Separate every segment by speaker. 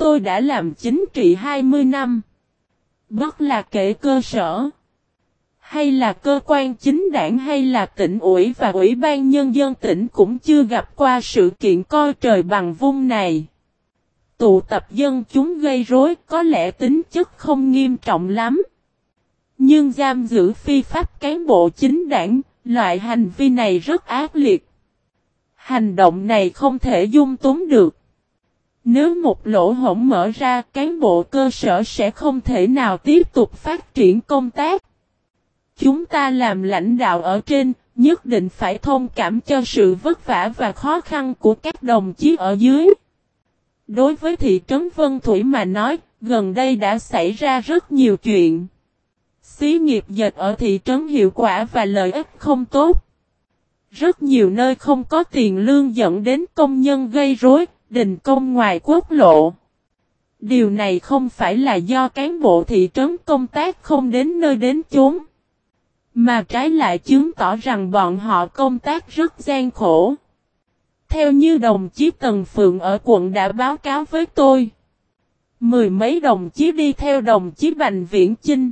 Speaker 1: Tôi đã làm chính trị 20 năm. Bất là kể cơ sở. Hay là cơ quan chính đảng hay là tỉnh ủy và ủy ban nhân dân tỉnh cũng chưa gặp qua sự kiện coi trời bằng vung này. Tụ tập dân chúng gây rối có lẽ tính chất không nghiêm trọng lắm. Nhưng giam giữ phi pháp cán bộ chính đảng, loại hành vi này rất ác liệt. Hành động này không thể dung túng được. Nếu một lỗ hổng mở ra, cán bộ cơ sở sẽ không thể nào tiếp tục phát triển công tác. Chúng ta làm lãnh đạo ở trên, nhất định phải thông cảm cho sự vất vả và khó khăn của các đồng chí ở dưới. Đối với thị trấn Vân Thủy mà nói, gần đây đã xảy ra rất nhiều chuyện. Xí nghiệp dệt ở thị trấn hiệu quả và lợi ích không tốt. Rất nhiều nơi không có tiền lương dẫn đến công nhân gây rối, đình công ngoài quốc lộ. Điều này không phải là do cán bộ thị trấn công tác không đến nơi đến chốn. Mà trái lại chứng tỏ rằng bọn họ công tác rất gian khổ. Theo như đồng chí Tần Phượng ở quận đã báo cáo với tôi. Mười mấy đồng chí đi theo đồng chí Bành Viễn Chinh.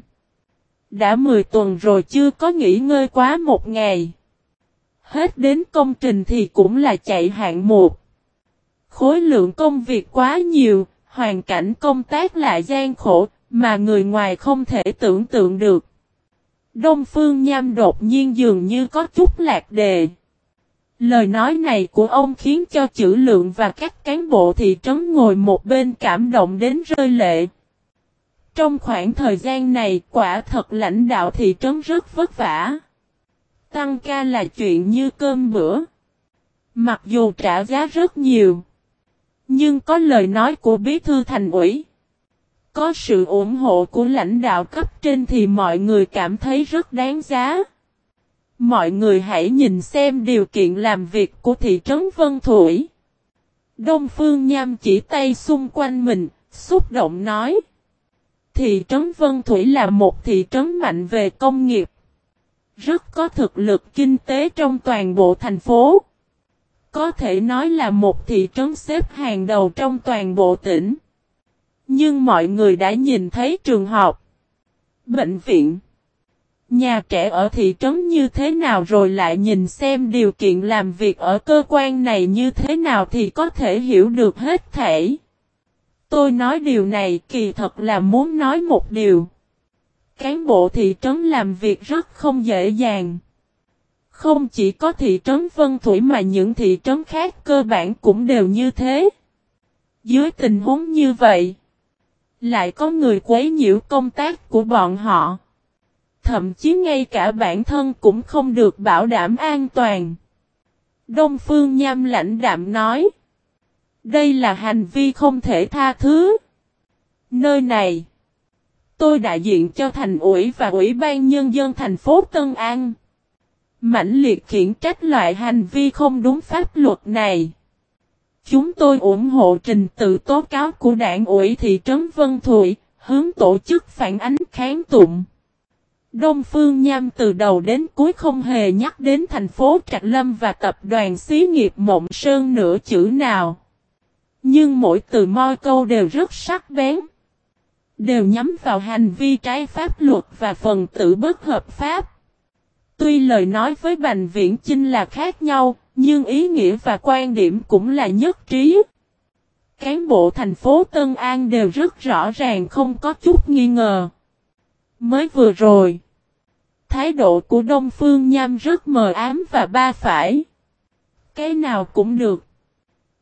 Speaker 1: Đã 10 tuần rồi chưa có nghỉ ngơi quá một ngày. Hết đến công trình thì cũng là chạy hạng một. Khối lượng công việc quá nhiều, hoàn cảnh công tác lại gian khổ, mà người ngoài không thể tưởng tượng được. Đông Phương Nham đột nhiên dường như có chút lạc đề. Lời nói này của ông khiến cho chữ lượng và các cán bộ thị trấn ngồi một bên cảm động đến rơi lệ. Trong khoảng thời gian này quả thật lãnh đạo thị trấn rất vất vả. Tăng ca là chuyện như cơm bữa. Mặc dù trả giá rất nhiều. Nhưng có lời nói của bí thư thành ủy. Có sự ủng hộ của lãnh đạo cấp trên thì mọi người cảm thấy rất đáng giá. Mọi người hãy nhìn xem điều kiện làm việc của thị trấn Vân Thủy. Đông Phương Nham chỉ tay xung quanh mình, xúc động nói. Thị trấn Vân Thủy là một thị trấn mạnh về công nghiệp. Rất có thực lực kinh tế trong toàn bộ thành phố. Có thể nói là một thị trấn xếp hàng đầu trong toàn bộ tỉnh. Nhưng mọi người đã nhìn thấy trường học, bệnh viện, nhà trẻ ở thị trấn như thế nào rồi lại nhìn xem điều kiện làm việc ở cơ quan này như thế nào thì có thể hiểu được hết thể. Tôi nói điều này kỳ thật là muốn nói một điều. Cán bộ thị trấn làm việc rất không dễ dàng. Không chỉ có thị trấn Vân Thủy mà những thị trấn khác cơ bản cũng đều như thế. Dưới tình huống như vậy, lại có người quấy nhiễu công tác của bọn họ. Thậm chí ngay cả bản thân cũng không được bảo đảm an toàn. Đông Phương Nham lãnh đạm nói. Đây là hành vi không thể tha thứ. Nơi này, tôi đại diện cho thành ủy và ủy ban nhân dân thành phố Tân An. Mãnh liệt khiển trách loại hành vi không đúng pháp luật này. Chúng tôi ủng hộ trình tự tố cáo của đảng ủy thị trấn Vân Thụy, hướng tổ chức phản ánh kháng tụng. Đông Phương Nham từ đầu đến cuối không hề nhắc đến thành phố Trạch Lâm và tập đoàn xí nghiệp Mộng Sơn nửa chữ nào. Nhưng mỗi từ moi câu đều rất sắc bén. Đều nhắm vào hành vi trái pháp luật và phần tử bất hợp pháp. Tuy lời nói với Bành Viễn Chinh là khác nhau, nhưng ý nghĩa và quan điểm cũng là nhất trí. Cán bộ thành phố Tân An đều rất rõ ràng không có chút nghi ngờ. Mới vừa rồi, thái độ của Đông Phương Nham rất mờ ám và ba phải. Cái nào cũng được.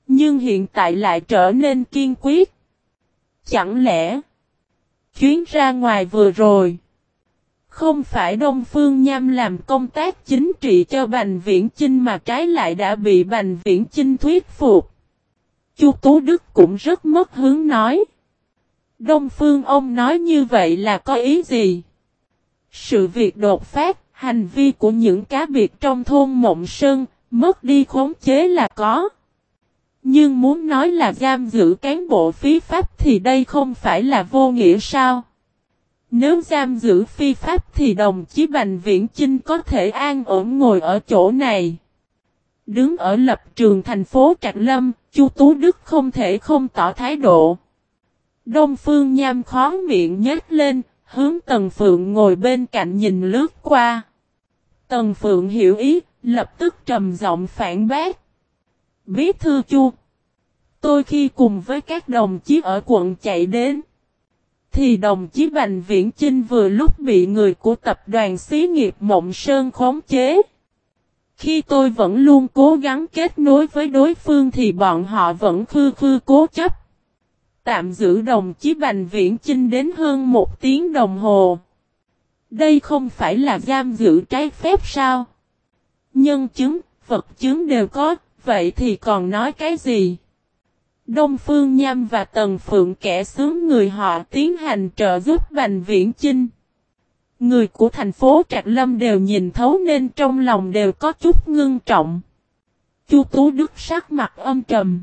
Speaker 1: Nhưng hiện tại lại trở nên kiên quyết. Chẳng lẽ, chuyến ra ngoài vừa rồi, không phải Đông Phương Nham làm công tác chính trị cho Bành Viễn Chinh mà trái lại đã bị Bành Viễn Chinh thuyết phục. Chu Tú Đức cũng rất mất hướng nói. Đông Phương ông nói như vậy là có ý gì? Sự việc đột phát, hành vi của những cá biệt trong thôn Mộng Sơn, mất đi khống chế là có. Nhưng muốn nói là giam giữ cán bộ phí pháp thì đây không phải là vô nghĩa sao? Nếu giam giữ phi pháp thì đồng chí Bành Viễn Chinh có thể an ổn ngồi ở chỗ này. Đứng ở lập trường thành phố Trạc Lâm, Chu Tú Đức không thể không tỏ thái độ. Đông Phương Nham khó miệng nhếch lên, hướng Tần Phượng ngồi bên cạnh nhìn lướt qua. Tần Phượng hiểu ý, lập tức trầm giọng phản bác. Bí thư chu. Tôi khi cùng với các đồng chí ở quận chạy đến. Thì đồng chí Bành Viễn Chinh vừa lúc bị người của tập đoàn xí nghiệp Mộng Sơn khống chế. Khi tôi vẫn luôn cố gắng kết nối với đối phương thì bọn họ vẫn khư khư cố chấp. Tạm giữ đồng chí Bành Viễn Chinh đến hơn một tiếng đồng hồ. Đây không phải là giam giữ trái phép sao? Nhân chứng, vật chứng đều có, vậy thì còn nói cái gì? Đông Phương Nham và Tần Phượng kẻ sướng người họ tiến hành trợ giúp Bành Viễn Chinh. Người của thành phố Trạc Lâm đều nhìn thấu nên trong lòng đều có chút ngưng trọng. Chu Tú Đức sắc mặt âm trầm.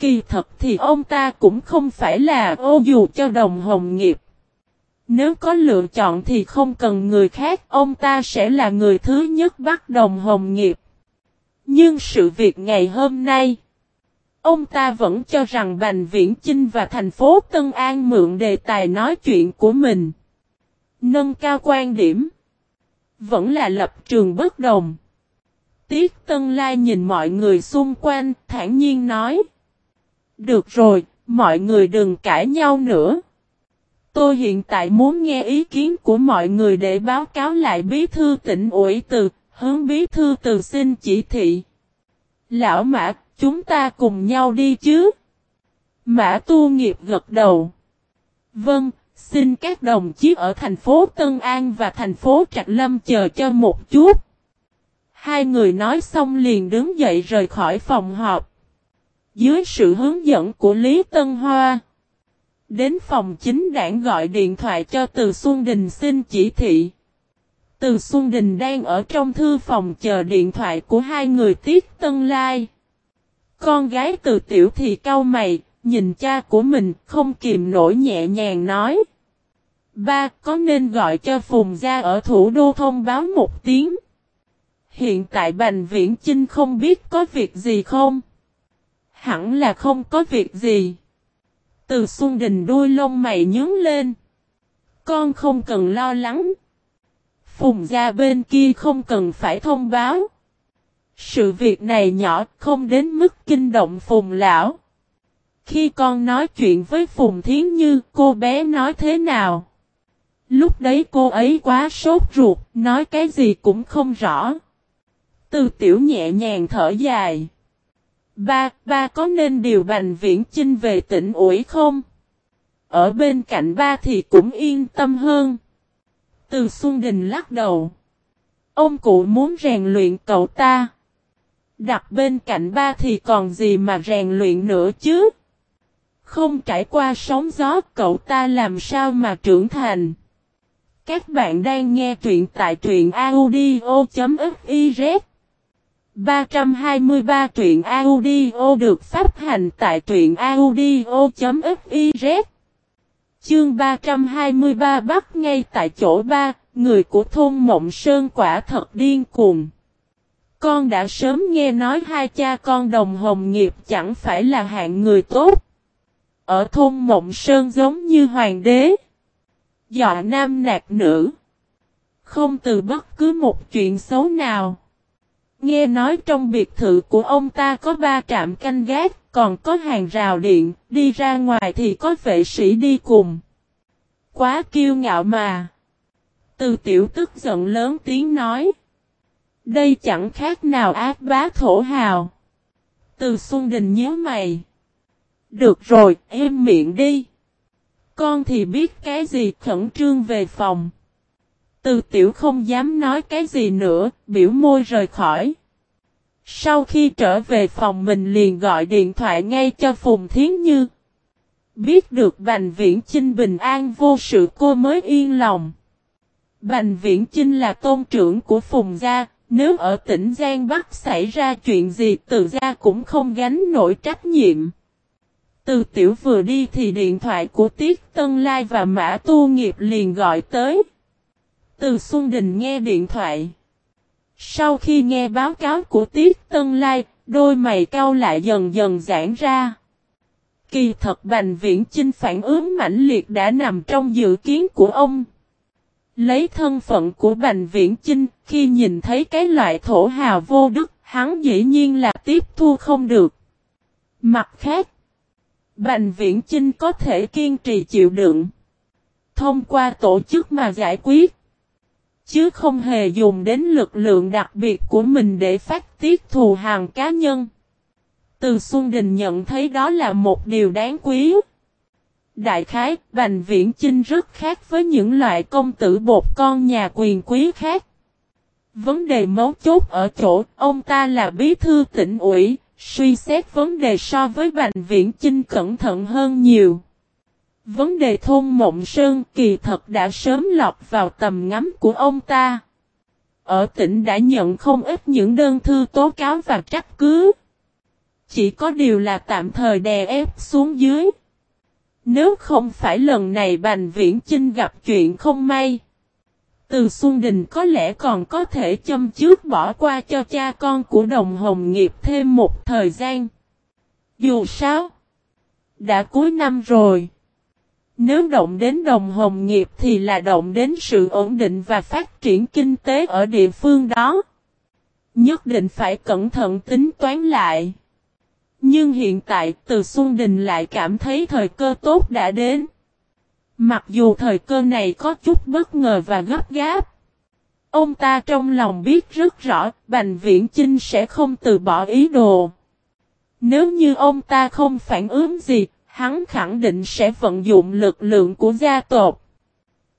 Speaker 1: Kỳ thật thì ông ta cũng không phải là ô dù cho đồng hồng nghiệp. Nếu có lựa chọn thì không cần người khác, ông ta sẽ là người thứ nhất bắt đồng hồng nghiệp. Nhưng sự việc ngày hôm nay, ông ta vẫn cho rằng Bành Viễn Chinh và thành phố Tân An mượn đề tài nói chuyện của mình. Nâng cao quan điểm. Vẫn là lập trường bất đồng. Tiết Tân Lai nhìn mọi người xung quanh, thản nhiên nói. Được rồi, mọi người đừng cãi nhau nữa. Tôi hiện tại muốn nghe ý kiến của mọi người để báo cáo lại bí thư tỉnh ủy từ, hướng bí thư từ xin chỉ thị. Lão Mã, chúng ta cùng nhau đi chứ? Mã tu nghiệp gật đầu. Vâng, xin các đồng chí ở thành phố Tân An và thành phố Trạch Lâm chờ cho một chút. Hai người nói xong liền đứng dậy rời khỏi phòng họp. Dưới sự hướng dẫn của Lý Tân Hoa. Đến phòng chính đảng gọi điện thoại cho Từ Xuân Đình xin chỉ thị. Từ Xuân Đình đang ở trong thư phòng chờ điện thoại của hai người Tiết Tân Lai. Con gái từ tiểu thì cau mày, nhìn cha của mình không kìm nổi nhẹ nhàng nói. Ba có nên gọi cho Phùng Gia ở thủ đô thông báo một tiếng. Hiện tại Bành Viễn Chinh không biết có việc gì không? Hẳn là không có việc gì. Từ Xuân Đình đuôi lông mày nhướng lên. Con không cần lo lắng. Phùng gia bên kia không cần phải thông báo. Sự việc này nhỏ không đến mức kinh động Phùng lão. Khi con nói chuyện với Phùng Thiến Như cô bé nói thế nào? Lúc đấy cô ấy quá sốt ruột, nói cái gì cũng không rõ. Từ tiểu nhẹ nhàng thở dài. Ba, ba có nên điều Bành Viễn Chinh về tỉnh ủi không? Ở bên cạnh ba thì cũng yên tâm hơn. Từ Xuân Đình lắc đầu. Ông cụ muốn rèn luyện cậu ta. Đặt bên cạnh ba thì còn gì mà rèn luyện nữa chứ? Không trải qua sóng gió cậu ta làm sao mà trưởng thành? Các bạn đang nghe truyện tại truyện audio.fiz 323 truyện audio được phát hành tại truyện audio.fiz Chương 323 bắt ngay tại chỗ ba, người của thôn Mộng Sơn quả thật điên cuồng. Con đã sớm nghe nói hai cha con đồng hồng nghiệp chẳng phải là hạng người tốt. Ở thôn Mộng Sơn giống như hoàng đế. Dọa nam nạt nữ. Không từ bất cứ một chuyện xấu nào. Nghe nói trong biệt thự của ông ta có ba trạm canh gác, còn có hàng rào điện, đi ra ngoài thì có vệ sĩ đi cùng. Quá kiêu ngạo mà. Từ tiểu tức giận lớn tiếng nói. Đây chẳng khác nào ác bá thổ hào. Từ Xuân Đình nhớ mày. Được rồi, em miệng đi. Con thì biết cái gì khẩn trương về phòng. Từ tiểu không dám nói cái gì nữa, biểu môi rời khỏi. Sau khi trở về phòng mình liền gọi điện thoại ngay cho Phùng Thiến Như. Biết được Bành Viễn Chinh bình an vô sự cô mới yên lòng. Bành Viễn Chinh là tôn trưởng của Phùng Gia, nếu ở tỉnh Giang Bắc xảy ra chuyện gì từ gia cũng không gánh nổi trách nhiệm. Từ tiểu vừa đi thì điện thoại của Tiết Tân Lai và Mã Tu Nghiệp liền gọi tới. Từ Xuân Đình nghe điện thoại. Sau khi nghe báo cáo của Tiết Tân Lai, đôi mày cau lại dần dần giãn ra. Kỳ thật Bành Viễn Chinh phản ứng mãnh liệt đã nằm trong dự kiến của ông. Lấy thân phận của Bành Viễn Chinh, khi nhìn thấy cái loại thổ hào vô đức, hắn dĩ nhiên là tiếp thu không được. Mặt khác, Bành Viễn Chinh có thể kiên trì chịu đựng. Thông qua tổ chức mà giải quyết. Chứ không hề dùng đến lực lượng đặc biệt của mình để phát tiết thù hàng cá nhân. Từ Xuân Đình nhận thấy đó là một điều đáng quý. Đại khái, Bành Viễn Chinh rất khác với những loại công tử bột con nhà quyền quý khác. Vấn đề mấu chốt ở chỗ, ông ta là bí thư tỉnh ủy, suy xét vấn đề so với Bành Viễn Chinh cẩn thận hơn nhiều. Vấn đề thôn Mộng Sơn kỳ thật đã sớm lọt vào tầm ngắm của ông ta. Ở tỉnh đã nhận không ít những đơn thư tố cáo và trách cứ. Chỉ có điều là tạm thời đè ép xuống dưới. Nếu không phải lần này Bành Viễn Chinh gặp chuyện không may. Từ Xuân Đình có lẽ còn có thể châm trước bỏ qua cho cha con của đồng hồng nghiệp thêm một thời gian. Dù sao, đã cuối năm rồi. Nếu động đến đồng hồng nghiệp thì là động đến sự ổn định và phát triển kinh tế ở địa phương đó. Nhất định phải cẩn thận tính toán lại. Nhưng hiện tại từ Xuân Đình lại cảm thấy thời cơ tốt đã đến. Mặc dù thời cơ này có chút bất ngờ và gấp gáp. Ông ta trong lòng biết rất rõ Bành Viễn Chinh sẽ không từ bỏ ý đồ. Nếu như ông ta không phản ứng gì, hắn khẳng định sẽ vận dụng lực lượng của gia tộc.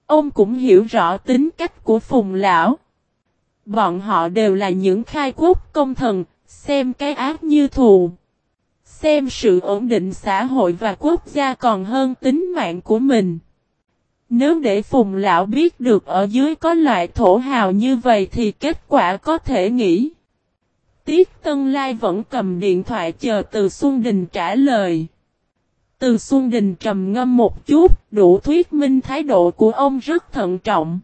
Speaker 1: Ông cũng hiểu rõ tính cách của Phùng Lão. Bọn họ đều là những khai quốc công thần, xem cái ác như thù. Xem sự ổn định xã hội và quốc gia còn hơn tính mạng của mình. Nếu để Phùng Lão biết được ở dưới có loại thổ hào như vậy thì kết quả có thể nghĩ. Tiết Tân Lai vẫn cầm điện thoại chờ từ Xuân Đình trả lời. Từ Xuân Đình trầm ngâm một chút, đủ thuyết minh thái độ của ông rất thận trọng.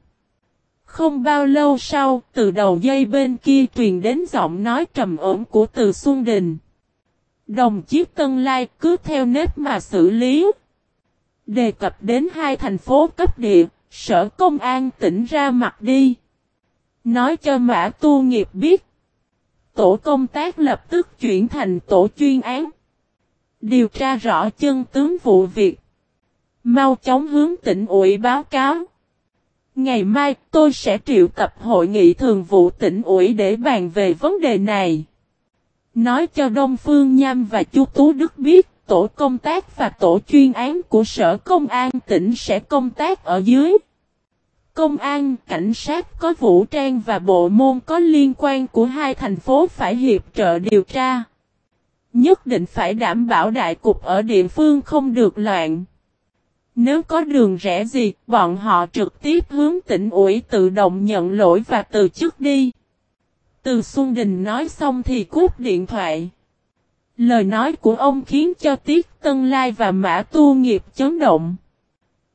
Speaker 1: Không bao lâu sau, từ đầu dây bên kia truyền đến giọng nói trầm ổn của Từ Xuân Đình. Đồng chiếc Tân Lai cứ theo nếp mà xử lý. Đề cập đến hai thành phố cấp địa, sở công an tỉnh ra mặt đi. Nói cho Mã Tu Nghiệp biết. Tổ công tác lập tức chuyển thành tổ chuyên án. Điều tra rõ chân tướng vụ việc. Mau chóng hướng tỉnh ủy báo cáo. Ngày mai tôi sẽ triệu tập hội nghị thường vụ tỉnh ủy để bàn về vấn đề này. Nói cho Đông Phương Nham và Chu Tú Đức biết tổ công tác và tổ chuyên án của Sở Công an tỉnh sẽ công tác ở dưới. Công an, cảnh sát có vũ trang và bộ môn có liên quan của hai thành phố phải hiệp trợ điều tra. Nhất định phải đảm bảo đại cục ở địa phương không được loạn. Nếu có đường rẽ gì, bọn họ trực tiếp hướng tỉnh ủy tự động nhận lỗi và từ chức đi. Từ Xuân Đình nói xong thì cúp điện thoại. Lời nói của ông khiến cho Tiết Tân Lai và Mã Tu Nghiệp chấn động.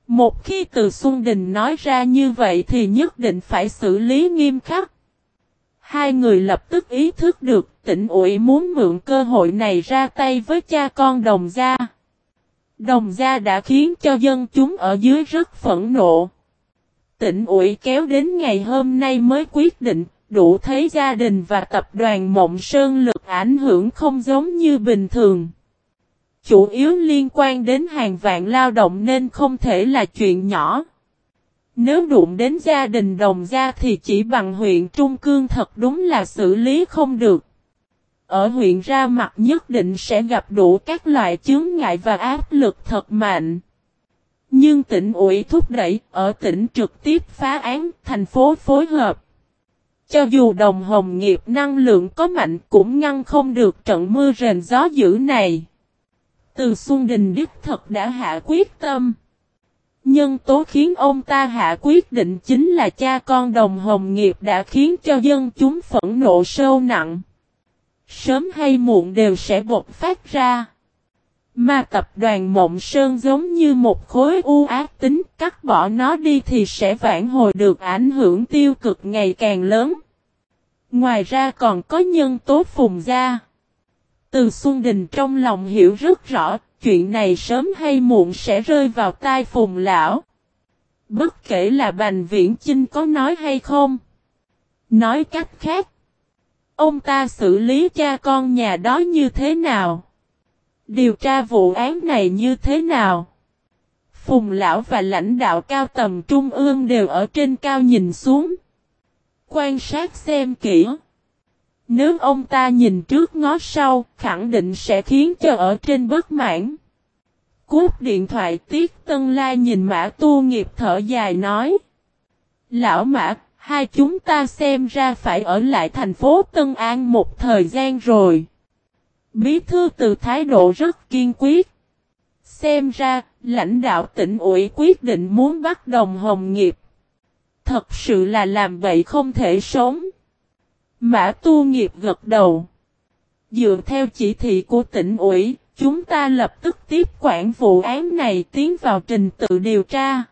Speaker 1: Một khi từ Xuân Đình nói ra như vậy thì nhất định phải xử lý nghiêm khắc. Hai người lập tức ý thức được tỉnh ủi muốn mượn cơ hội này ra tay với cha con đồng gia. Đồng gia đã khiến cho dân chúng ở dưới rất phẫn nộ. Tỉnh ủi kéo đến ngày hôm nay mới quyết định, đủ thấy gia đình và tập đoàn Mộng Sơn lực ảnh hưởng không giống như bình thường. Chủ yếu liên quan đến hàng vạn lao động nên không thể là chuyện nhỏ. Nếu đụng đến gia đình đồng gia thì chỉ bằng huyện Trung Cương thật đúng là xử lý không được. Ở huyện ra mặt nhất định sẽ gặp đủ các loại chướng ngại và áp lực thật mạnh. Nhưng tỉnh ủy thúc đẩy ở tỉnh trực tiếp phá án, thành phố phối hợp. Cho dù đồng hồng nghiệp năng lượng có mạnh cũng ngăn không được trận mưa rền gió dữ này. Từ Xuân Đình Đức thật đã hạ quyết tâm. Nhân tố khiến ông ta hạ quyết định chính là cha con đồng hồng nghiệp đã khiến cho dân chúng phẫn nộ sâu nặng. Sớm hay muộn đều sẽ bộc phát ra. Mà tập đoàn Mộng Sơn giống như một khối u ác tính cắt bỏ nó đi thì sẽ vãn hồi được ảnh hưởng tiêu cực ngày càng lớn. Ngoài ra còn có nhân tố phùng gia. Từ Xuân Đình trong lòng hiểu rất rõ, chuyện này sớm hay muộn sẽ rơi vào tai phùng lão. Bất kể là Bành Viễn Chinh có nói hay không. Nói cách khác. Ông ta xử lý cha con nhà đó như thế nào? Điều tra vụ án này như thế nào? Phùng lão và lãnh đạo cao tầm trung ương đều ở trên cao nhìn xuống. Quan sát xem kỹ. Nếu ông ta nhìn trước ngó sau, khẳng định sẽ khiến cho ở trên bất mãn. Cúp điện thoại Tiết Tân La nhìn Mã Tu Nghiệp thở dài nói. Lão Mã, hai chúng ta xem ra phải ở lại thành phố Tân An một thời gian rồi. Bí thư từ thái độ rất kiên quyết. Xem ra, lãnh đạo tỉnh ủy quyết định muốn bắt đồng hồng nghiệp. Thật sự là làm vậy không thể sống. Mã tu nghiệp gật đầu. Dựa theo chỉ thị của tỉnh ủy, chúng ta lập tức tiếp quản vụ án này tiến vào trình tự điều tra.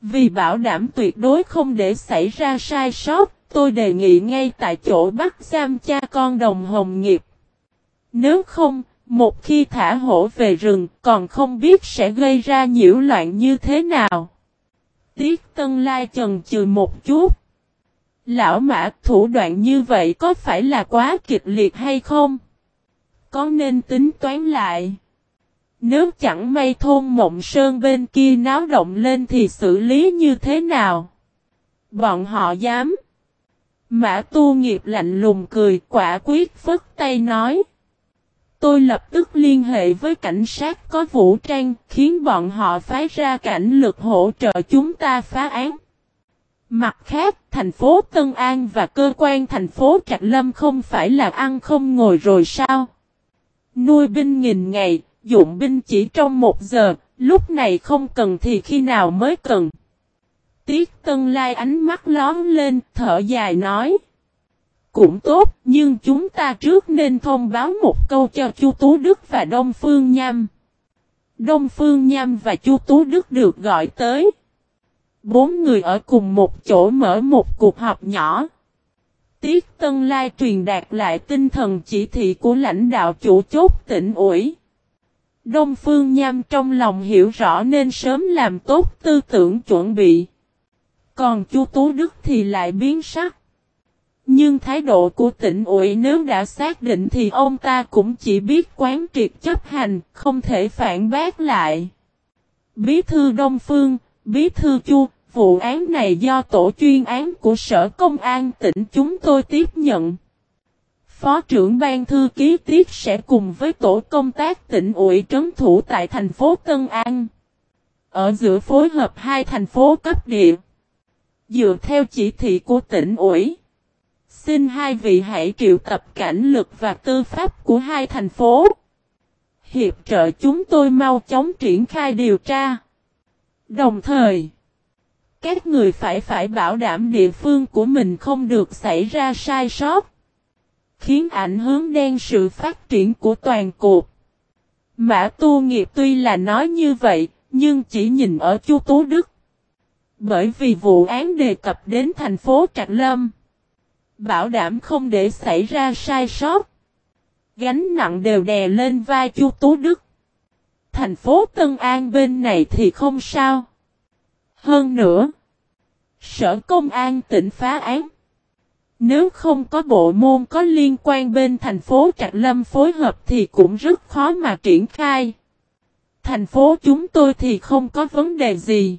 Speaker 1: Vì bảo đảm tuyệt đối không để xảy ra sai sót, tôi đề nghị ngay tại chỗ bắt giam cha con đồng hồng nghiệp. Nếu không, một khi thả hổ về rừng còn không biết sẽ gây ra nhiễu loạn như thế nào. Tiết Tân Lai chần chừ một chút. Lão mã thủ đoạn như vậy có phải là quá kịch liệt hay không? Có nên tính toán lại? Nếu chẳng may thôn mộng sơn bên kia náo động lên thì xử lý như thế nào? Bọn họ dám. Mã tu nghiệp lạnh lùng cười quả quyết phất tay nói. Tôi lập tức liên hệ với cảnh sát có vũ trang khiến bọn họ phái ra cảnh lực hỗ trợ chúng ta phá án. Mặt khác, thành phố Tân An và cơ quan thành phố Trạc Lâm không phải là ăn không ngồi rồi sao? Nuôi binh nghìn ngày, dụng binh chỉ trong một giờ, lúc này không cần thì khi nào mới cần? Tiết Tân Lai ánh mắt lón lên, thở dài nói. Cũng tốt, nhưng chúng ta trước nên thông báo một câu cho Chu Tú Đức và Đông Phương Nham. Đông Phương Nham và Chu Tú Đức được gọi tới. Bốn người ở cùng một chỗ mở một cuộc họp nhỏ. Tiết Tân Lai truyền đạt lại tinh thần chỉ thị của lãnh đạo chủ chốt tỉnh ủy. Đông Phương Nham trong lòng hiểu rõ nên sớm làm tốt tư tưởng chuẩn bị. Còn Chu Tú Đức thì lại biến sắc. Nhưng thái độ của tỉnh ủy nếu đã xác định thì ông ta cũng chỉ biết quán triệt chấp hành, không thể phản bác lại. Bí thư Đông Phương, Bí thư Chu, vụ án này do tổ chuyên án của Sở Công an tỉnh chúng tôi tiếp nhận. Phó trưởng ban thư ký tiết sẽ cùng với tổ công tác tỉnh ủy trấn thủ tại thành phố Tân An. Ở giữa phối hợp hai thành phố cấp địa. Dựa theo chỉ thị của tỉnh ủy. Xin hai vị hãy triệu tập cảnh lực và tư pháp của hai thành phố. Hiệp trợ chúng tôi mau chóng triển khai điều tra. Đồng thời, các người phải phải bảo đảm địa phương của mình không được xảy ra sai sót. Khiến ảnh hưởng đen sự phát triển của toàn cuộc. Mã tu nghiệp tuy là nói như vậy, nhưng chỉ nhìn ở Chu Tú Đức. Bởi vì vụ án đề cập đến thành phố Trạc Lâm. Bảo đảm không để xảy ra sai sót. Gánh nặng đều đè lên vai Chu Tú Đức. Thành phố Tân An bên này thì không sao. Hơn nữa, Sở Công an tỉnh phá án. Nếu không có bộ môn có liên quan bên thành phố Trạc Lâm phối hợp thì cũng rất khó mà triển khai. Thành phố chúng tôi thì không có vấn đề gì.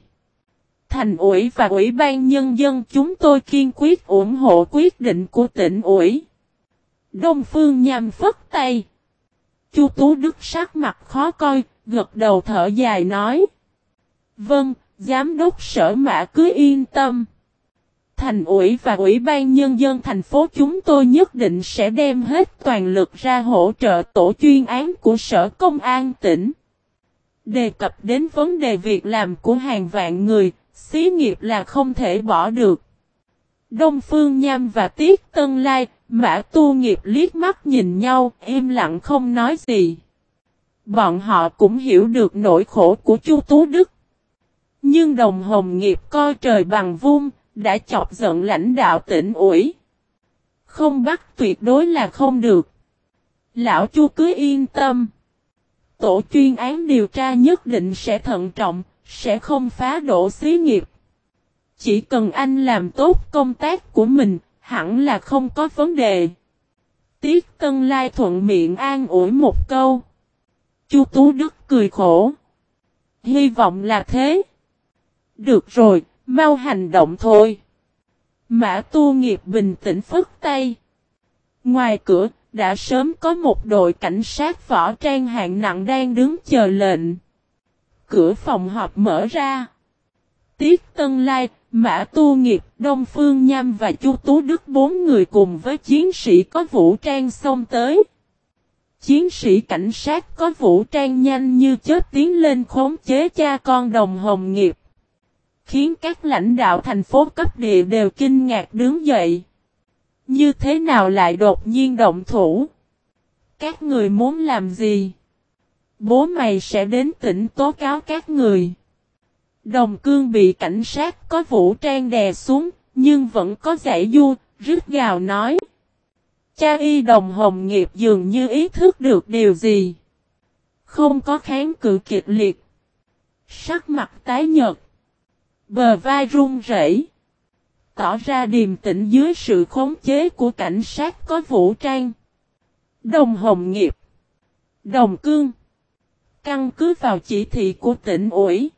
Speaker 1: Thành ủy và ủy ban nhân dân chúng tôi kiên quyết ủng hộ quyết định của tỉnh ủy. Đông Phương nhằm phất tay. Chu Tú Đức sắc mặt khó coi, gật đầu thở dài nói. Vâng, giám đốc sở mã cứ yên tâm. Thành ủy và ủy ban nhân dân thành phố chúng tôi nhất định sẽ đem hết toàn lực ra hỗ trợ tổ chuyên án của sở công an tỉnh. Đề cập đến vấn đề việc làm của hàng vạn người, Xí nghiệp là không thể bỏ được. Đông Phương Nham và Tiết Tân Lai, Mã Tu Nghiệp liếc mắt nhìn nhau, im lặng không nói gì. Bọn họ cũng hiểu được nỗi khổ của Chu Tú Đức. Nhưng đồng hồng nghiệp coi trời bằng vung, đã chọc giận lãnh đạo tỉnh ủy. Không bắt tuyệt đối là không được. Lão Chu cứ yên tâm. Tổ chuyên án điều tra nhất định sẽ thận trọng, sẽ không phá đổ xí nghiệp. Chỉ cần anh làm tốt công tác của mình, hẳn là không có vấn đề. Tiết Tân Lai thuận miệng an ủi một câu. Chu Tú Đức cười khổ. Hy vọng là thế. Được rồi, mau hành động thôi. Mã tu nghiệp bình tĩnh phất tay. Ngoài cửa, đã sớm có một đội cảnh sát võ trang hạng nặng đang đứng chờ lệnh. Cửa phòng họp mở ra. Tiết Tân Lai, Mã Tu Nghiệp, Đông Phương Nham và Chu Tú Đức bốn người cùng với chiến sĩ có vũ trang xông tới. Chiến sĩ cảnh sát có vũ trang nhanh như chết tiến lên khống chế cha con đồng hồng nghiệp. Khiến các lãnh đạo thành phố cấp địa đều kinh ngạc đứng dậy. Như thế nào lại đột nhiên động thủ? Các người muốn làm gì? Bố mày sẽ đến tỉnh tố cáo các người. Đồng cương bị cảnh sát có vũ trang đè xuống, nhưng vẫn có giải du, rứt gào nói. Cha y đồng hồng nghiệp dường như ý thức được điều gì. Không có kháng cự kịch liệt. Sắc mặt tái nhợt. Bờ vai run rẩy, Tỏ ra điềm tĩnh dưới sự khống chế của cảnh sát có vũ trang. Đồng hồng nghiệp. Đồng cương. Căn cứ vào chỉ thị của tỉnh ủy.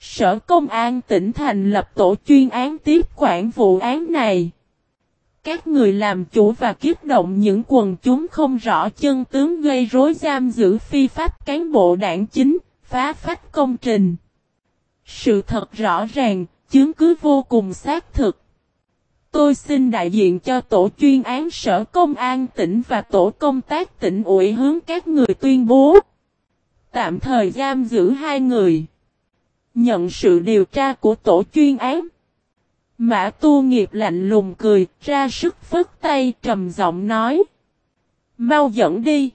Speaker 1: Sở Công an tỉnh thành lập tổ chuyên án tiếp quản vụ án này. Các người làm chủ và kiếp động những quần chúng không rõ chân tướng gây rối giam giữ phi pháp cán bộ đảng chính, phá phách công trình. Sự thật rõ ràng, chứng cứ vô cùng xác thực. Tôi xin đại diện cho tổ chuyên án sở công an tỉnh và tổ công tác tỉnh ủy hướng các người tuyên bố. Tạm thời giam giữ hai người. Nhận sự điều tra của tổ chuyên án. Mã tu nghiệp lạnh lùng cười, ra sức phất tay trầm giọng nói. Mau dẫn đi.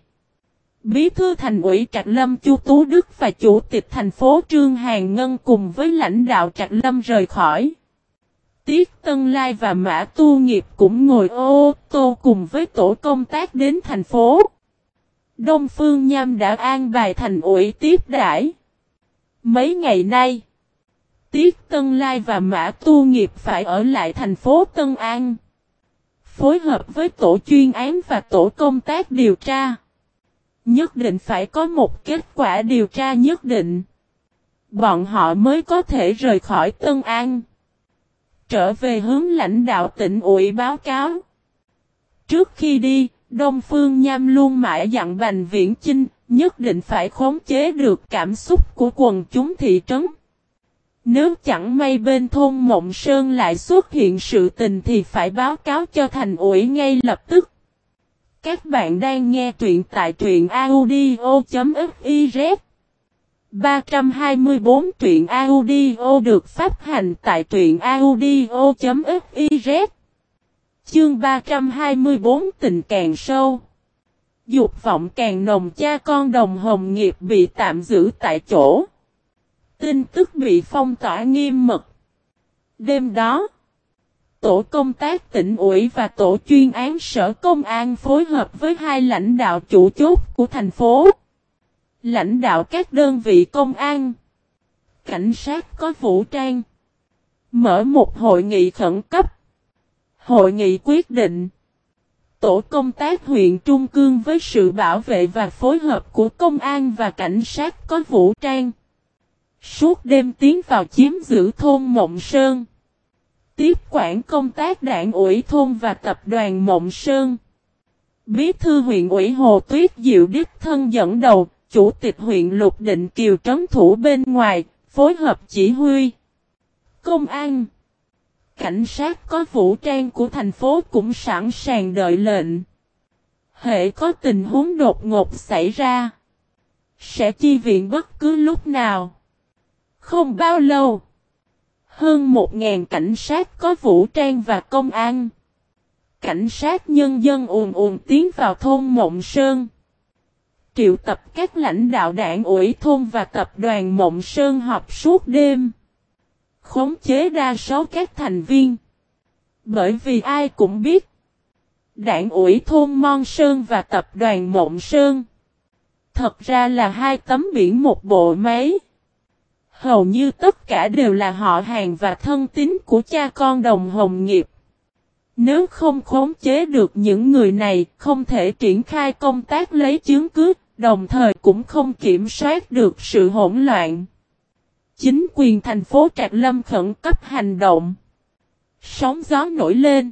Speaker 1: Bí thư thành ủy Trạch Lâm Chu Tú Đức và chủ tịch thành phố Trương Hàng Ngân cùng với lãnh đạo Trạch Lâm rời khỏi. Tiết Tân Lai và Mã Tu Nghiệp cũng ngồi ô tô cùng với tổ công tác đến thành phố. Đông Phương Nham đã an bài thành ủy tiếp đãi. Mấy ngày nay, Tiết Tân Lai và Mã Tu Nghiệp phải ở lại thành phố Tân An. Phối hợp với tổ chuyên án và tổ công tác điều tra. Nhất định phải có một kết quả điều tra nhất định. Bọn họ mới có thể rời khỏi Tân An. Trở về hướng lãnh đạo tỉnh ủy báo cáo. Trước khi đi, Đông Phương Nham luôn mãi dặn Bành Viễn Chinh, nhất định phải khống chế được cảm xúc của quần chúng thị trấn. Nếu chẳng may bên thôn Mộng Sơn lại xuất hiện sự tình thì phải báo cáo cho thành ủy ngay lập tức. Các bạn đang nghe truyện tại truyện audio.fiz 324 truyện audio được phát hành tại truyện audio.fiz Chương 324 tình càng sâu Dục vọng càng nồng, cha con đồng hồng nghiệp bị tạm giữ tại chỗ Tin tức bị phong tỏa nghiêm mật Đêm đó, Tổ công tác tỉnh ủy và tổ chuyên án sở công an phối hợp với hai lãnh đạo chủ chốt của thành phố. Lãnh đạo các đơn vị công an. Cảnh sát có vũ trang. Mở một hội nghị khẩn cấp. Hội nghị quyết định. Tổ công tác huyện Trung Cương với sự bảo vệ và phối hợp của công an và cảnh sát có vũ trang. Suốt đêm tiến vào chiếm giữ thôn Mộng Sơn. Tiếp quản công tác đảng ủy thôn và tập đoàn Mộng Sơn. Bí thư huyện ủy Hồ Tuyết Diệu Đức Thân dẫn đầu, chủ tịch huyện Lục Định Kiều trấn thủ bên ngoài, phối hợp chỉ huy. Công an Cảnh sát có vũ trang của thành phố cũng sẵn sàng đợi lệnh. Hệ có tình huống đột ngột xảy ra. Sẽ chi viện bất cứ lúc nào. Không bao lâu. Hơn 1.000 cảnh sát có vũ trang và công an. Cảnh sát nhân dân ùn ùn tiến vào thôn Mộng Sơn. Triệu tập các lãnh đạo đảng, ủy thôn và tập đoàn Mộng Sơn họp suốt đêm. Khống chế đa số các thành viên. Bởi vì ai cũng biết. Đảng ủy thôn Mon Sơn và tập đoàn Mộng Sơn. Thật ra là hai tấm biển một bộ máy. Hầu như tất cả đều là họ hàng và thân tín của cha con đồng hồng nghiệp. Nếu không khống chế được những người này, không thể triển khai công tác lấy chứng cứ, đồng thời cũng không kiểm soát được sự hỗn loạn. Chính quyền thành phố Trạc Lâm khẩn cấp hành động. Sóng gió nổi lên.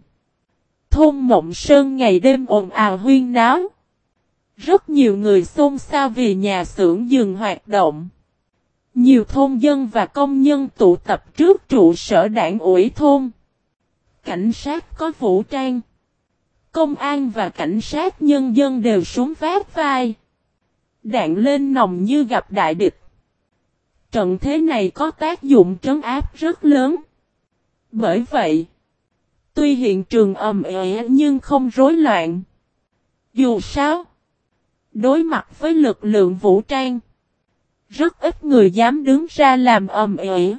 Speaker 1: Thôn Mộng Sơn ngày đêm ồn ào huyên náo. Rất nhiều người xôn xao vì nhà xưởng dừng hoạt động. Nhiều thôn dân và công nhân tụ tập trước trụ sở đảng ủy thôn. Cảnh sát có vũ trang. Công an và cảnh sát nhân dân đều súng vác vai. Đạn lên nòng như gặp đại địch. Trận thế này có tác dụng trấn áp rất lớn. Bởi vậy, tuy hiện trường ầm ĩ nhưng không rối loạn. Dù sao, đối mặt với lực lượng vũ trang, rất ít người dám đứng ra làm ầm ĩ.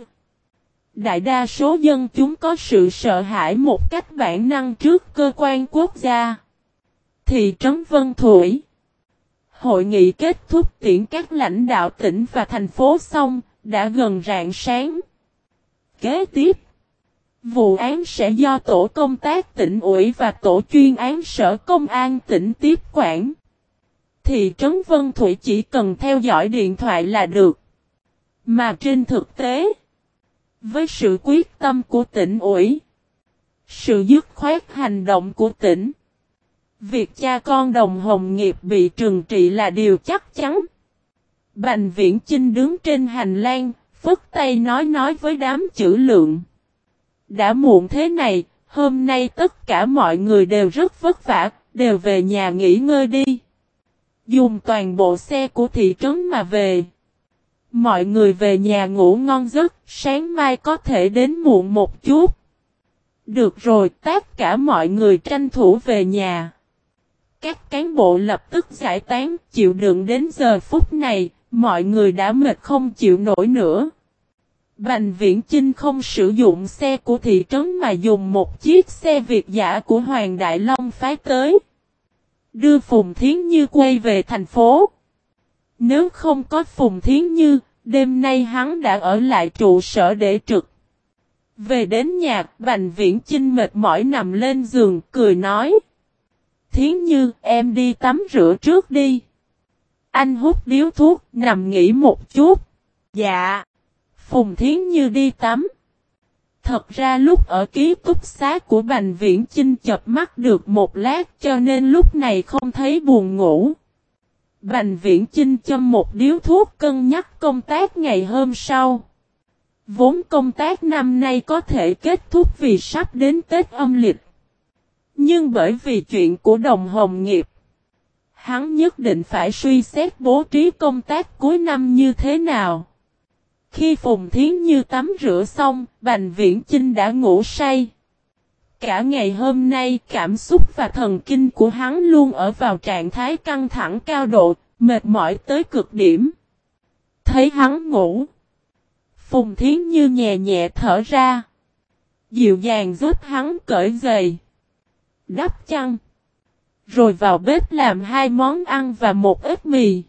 Speaker 1: Đại đa số dân chúng có sự sợ hãi một cách bản năng trước cơ quan quốc gia. Thị trấn Vân Thủy Hội nghị kết thúc tiễn các lãnh đạo tỉnh và thành phố xong, đã gần rạng sáng. Kế tiếp, vụ án sẽ do tổ công tác tỉnh ủy và tổ chuyên án sở công an tỉnh tiếp quản. Thị trấn Vân Thủy chỉ cần theo dõi điện thoại là được. Mà trên thực tế, với sự quyết tâm của tỉnh ủy, sự dứt khoát hành động của tỉnh, việc cha con đồng hồng nghiệp bị trừng trị là điều chắc chắn. Bành viễn Chinh đứng trên hành lang, phất tay nói nói với đám chữ lượng. Đã muộn thế này, hôm nay tất cả mọi người đều rất vất vả, đều về nhà nghỉ ngơi đi. Dùng toàn bộ xe của thị trấn mà về. Mọi người về nhà ngủ ngon giấc, sáng mai có thể đến muộn một chút. Được rồi, tất cả mọi người tranh thủ về nhà. Các cán bộ lập tức giải tán, chịu đựng đến giờ phút này, mọi người đã mệt không chịu nổi nữa. Bành Viễn Chinh không sử dụng xe của thị trấn mà dùng một chiếc xe Việt giả của Hoàng Đại Long phái tới. Đưa Phùng Thiến Như quay về thành phố. Nếu không có Phùng Thiến Như, đêm nay hắn đã ở lại trụ sở để trực. Về đến nhà, Bành Viễn Chinh mệt mỏi nằm lên giường, cười nói. Thiến Như, em đi tắm rửa trước đi. Anh hút điếu thuốc, nằm nghỉ một chút. Dạ. Phùng Thiến Như đi tắm. Thật ra lúc ở ký túc xá của Bành Viễn Chinh chập mắt được một lát cho nên lúc này không thấy buồn ngủ. Bành Viễn Chinh châm một điếu thuốc cân nhắc công tác ngày hôm sau. Vốn công tác năm nay có thể kết thúc vì sắp đến Tết âm lịch. Nhưng bởi vì chuyện của đồng hồng nghiệp, hắn nhất định phải suy xét bố trí công tác cuối năm như thế nào. Khi Phùng Thiến Như tắm rửa xong, Bành Viễn Chinh đã ngủ say. Cả ngày hôm nay cảm xúc và thần kinh của hắn luôn ở vào trạng thái căng thẳng cao độ, mệt mỏi tới cực điểm. Thấy hắn ngủ. Phùng Thiến Như nhẹ nhẹ thở ra. Dịu dàng giúp hắn cởi giày. Đắp chăn. Rồi vào bếp làm hai món ăn và một ít mì.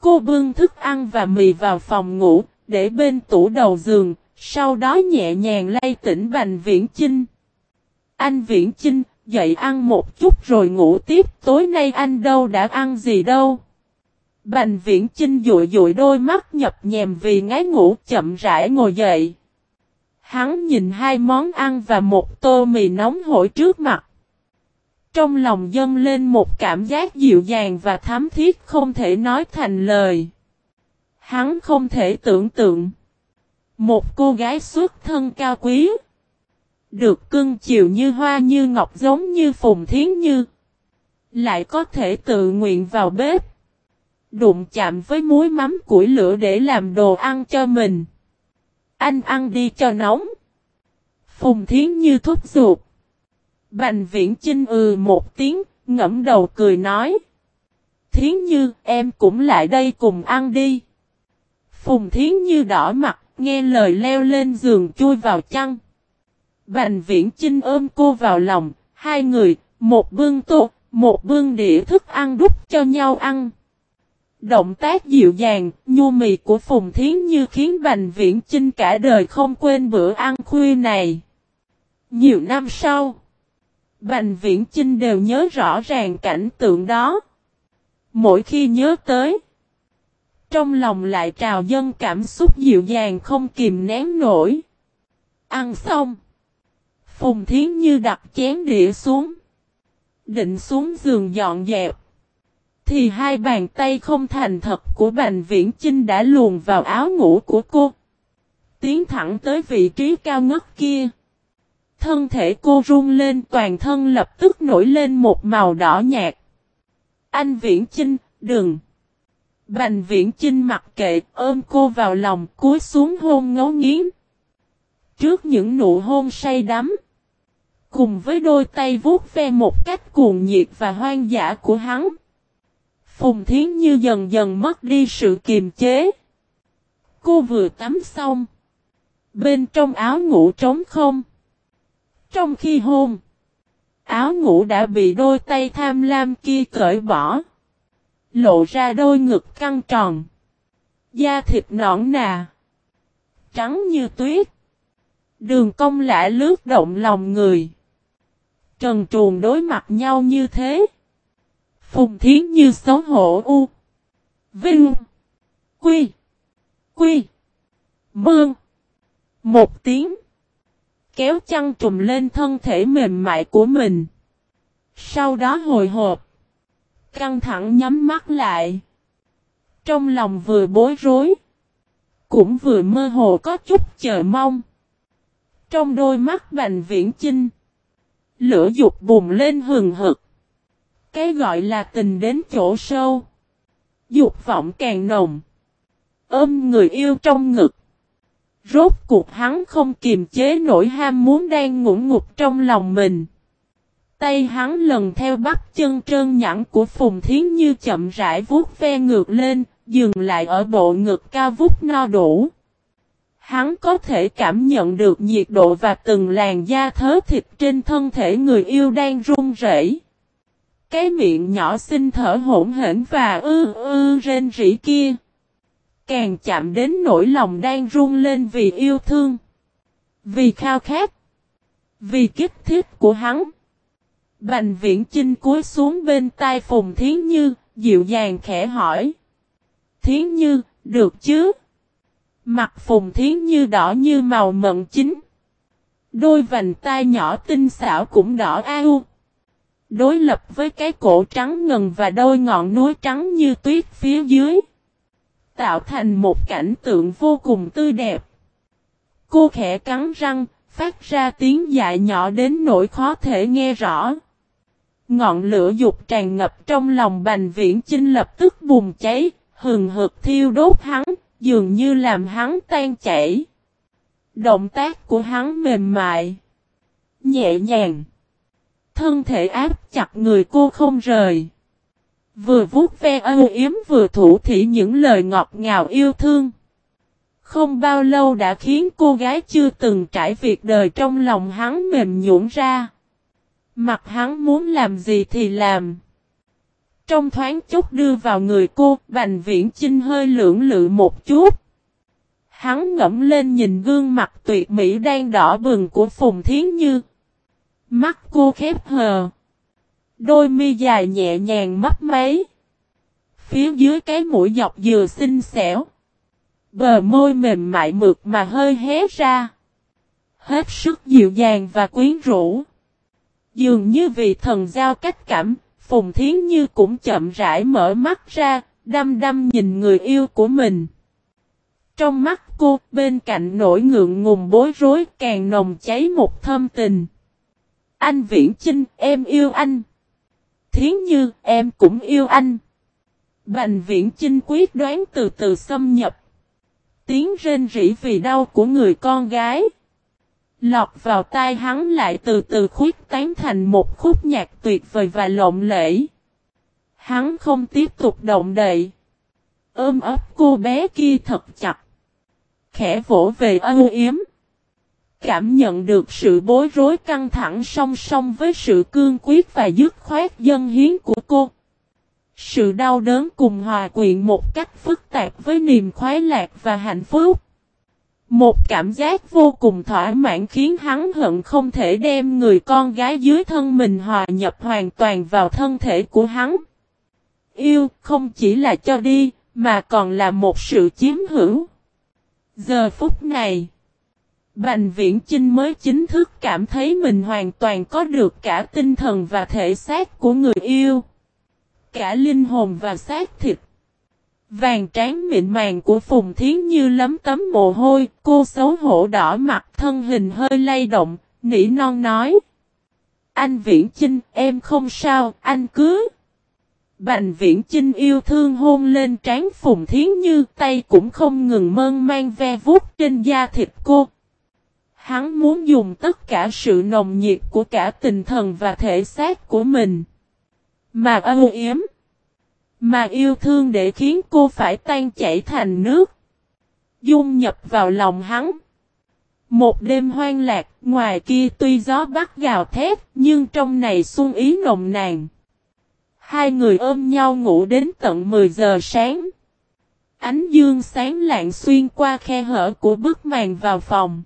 Speaker 1: Cô bưng thức ăn và mì vào phòng ngủ, để bên tủ đầu giường, sau đó nhẹ nhàng lay tỉnh Bành Viễn Chinh. Anh Viễn Chinh, dậy ăn một chút rồi ngủ tiếp, tối nay anh đâu đã ăn gì đâu. Bành Viễn Chinh dụi dụi đôi mắt nhập nhèm vì ngái ngủ chậm rãi ngồi dậy. Hắn nhìn hai món ăn và một tô mì nóng hổi trước mặt. Trong lòng dâng lên một cảm giác dịu dàng và thám thiết không thể nói thành lời. Hắn không thể tưởng tượng. Một cô gái xuất thân cao quý. Được cưng chiều như hoa như ngọc giống như phùng thiến như. Lại có thể tự nguyện vào bếp. Đụng chạm với muối mắm củi lửa để làm đồ ăn cho mình. Anh ăn đi cho nóng. Phùng thiến như thúc giục. Bành viễn chinh ừ một tiếng, ngẫm đầu cười nói. Thiến như, em cũng lại đây cùng ăn đi. Phùng Thiến Như đỏ mặt, nghe lời leo lên giường chui vào chăn. Bành viễn Trinh ôm cô vào lòng, hai người, một bưng tô, một bưng đĩa thức ăn đút cho nhau ăn. Động tác dịu dàng, nhu mì của Phùng Thiến Như khiến Bành Viễn Chinh cả đời không quên bữa ăn khuya này. Nhiều năm sau, Bành Viễn Chinh đều nhớ rõ ràng cảnh tượng đó. Mỗi khi nhớ tới, trong lòng lại trào dân cảm xúc dịu dàng không kìm nén nổi. Ăn xong, Phùng Thiến Như đặt chén đĩa xuống, định xuống giường dọn dẹp. Thì hai bàn tay không thành thật của Bành Viễn Chinh đã luồn vào áo ngủ của cô. Tiến thẳng tới vị trí cao ngất kia. Thân thể cô run lên toàn thân lập tức nổi lên một màu đỏ nhạt. Anh Viễn Chinh, đừng. Bành Viễn Chinh mặc kệ ôm cô vào lòng cúi xuống hôn ngấu nghiến. Trước những nụ hôn say đắm. Cùng với đôi tay vuốt ve một cách cuồng nhiệt và hoang dã của hắn. Phùng Thiến Như dần dần mất đi sự kiềm chế. Cô vừa tắm xong. Bên trong áo ngủ trống không. Trong khi hôn. Áo ngủ đã bị đôi tay tham lam kia cởi bỏ. Lộ ra đôi ngực căng tròn. Da thịt nõn nà. Trắng như tuyết. Đường cong lạ lướt động lòng người. Trần truồng đối mặt nhau như thế. Phùng Thiến như xấu hổ u. Vinh. Quy. Quy. Mương. Một tiếng. Kéo chăn trùm lên thân thể mềm mại của mình. Sau đó hồi hộp. Căng thẳng nhắm mắt lại. Trong lòng vừa bối rối. Cũng vừa mơ hồ có chút chờ mong. Trong đôi mắt bành viễn chinh. Lửa dục bùng lên hừng hực. Cái gọi là tình đến chỗ sâu. Dục vọng càng nồng. Ôm người yêu trong ngực. Rốt cuộc hắn không kiềm chế nổi ham muốn đang ngủ ngục trong lòng mình. Tay hắn lần theo bắt chân trơn nhẵn của Phùng Thiến Như chậm rãi vuốt ve ngược lên, dừng lại ở bộ ngực cao vút no đủ. Hắn có thể cảm nhận được nhiệt độ và từng làn da thớ thịt trên thân thể người yêu đang run rẩy. Cái miệng nhỏ xinh thở hỗn hển và ư ư rên rỉ kia. Càng chạm đến nỗi lòng đang run lên vì yêu thương. Vì khao khát. Vì kích thích của hắn. Bành viễn chinh cúi xuống bên tai Phùng Thiến Như, dịu dàng khẽ hỏi. Thiến Như, được chứ? Mặt Phùng Thiến Như đỏ như màu mận chính. Đôi vành tai nhỏ tinh xảo cũng đỏ ao. Đối lập với cái cổ trắng ngần và đôi ngọn núi trắng như tuyết phía dưới. Tạo thành một cảnh tượng vô cùng tươi đẹp. Cô khẽ cắn răng, phát ra tiếng dại nhỏ đến nỗi khó thể nghe rõ. Ngọn lửa dục tràn ngập trong lòng bành viễn chinh lập tức bùng cháy, hừng hực thiêu đốt hắn, dường như làm hắn tan chảy. Động tác của hắn mềm mại, nhẹ nhàng. Thân thể áp chặt người cô không rời. Vừa vuốt ve âu yếm vừa thủ thị những lời ngọt ngào yêu thương. Không bao lâu đã khiến cô gái chưa từng trải việc đời trong lòng hắn mềm nhũn ra. Mặt hắn muốn làm gì thì làm. Trong thoáng chút đưa vào người cô, Bành Viễn Chinh hơi lưỡng lự một chút. Hắn ngẫm lên nhìn gương mặt tuyệt mỹ đang đỏ bừng của Phùng Thiến Như. Mắt cô khép hờ. Đôi mi dài nhẹ nhàng mấp máy. Phía dưới cái mũi dọc dừa xinh xẻo. Bờ môi mềm mại mượt mà hơi hé ra. Hết sức dịu dàng và quyến rũ. Dường như vì thần giao cách cảm, Phùng Thiến Như cũng chậm rãi mở mắt ra, đăm đăm nhìn người yêu của mình. Trong mắt cô, bên cạnh nỗi ngượng ngùng bối rối càng nồng cháy một thâm tình. Anh Viễn Chinh, em yêu anh. Thiến Như, em cũng yêu anh. Bành Viễn Chinh quyết đoán từ từ xâm nhập. Tiếng rên rỉ vì đau của người con gái. Lọt vào tai hắn lại từ từ khuyết tán thành một khúc nhạc tuyệt vời và lộng lễ. Hắn không tiếp tục động đậy. Ôm ấp cô bé kia thật chặt. Khẽ vỗ về âu yếm. Cảm nhận được sự bối rối căng thẳng song song với sự cương quyết và dứt khoát dân hiến của cô. Sự đau đớn cùng hòa quyện một cách phức tạp với niềm khoái lạc và hạnh phúc. Một cảm giác vô cùng thỏa mãn khiến hắn hận không thể đem người con gái dưới thân mình hòa nhập hoàn toàn vào thân thể của hắn. Yêu không chỉ là cho đi, mà còn là một sự chiếm hữu. Giờ phút này, Bành Viễn Chinh mới chính thức cảm thấy mình hoàn toàn có được cả tinh thần và thể xác của người yêu. Cả linh hồn và xác thịt. Vàng trán mịn màng của Phùng Thiến như lấm tấm mồ hôi, cô xấu hổ đỏ mặt thân hình hơi lay động, nỉ non nói. Anh Viễn Chinh, em không sao, anh cứ. Bành Viễn Chinh yêu thương hôn lên trán Phùng Thiến Như, tay cũng không ngừng mơn mang ve vuốt trên da thịt cô. Hắn muốn dùng tất cả sự nồng nhiệt của cả tinh thần và thể xác của mình. Mà âu yếm. Mà yêu thương để khiến cô phải tan chảy thành nước. Dung nhập vào lòng hắn. Một đêm hoang lạc, ngoài kia tuy gió bắt gào thét, nhưng trong này xuân ý nồng nàn. Hai người ôm nhau ngủ đến tận 10 giờ sáng. Ánh dương sáng lạng xuyên qua khe hở của bức màn vào phòng.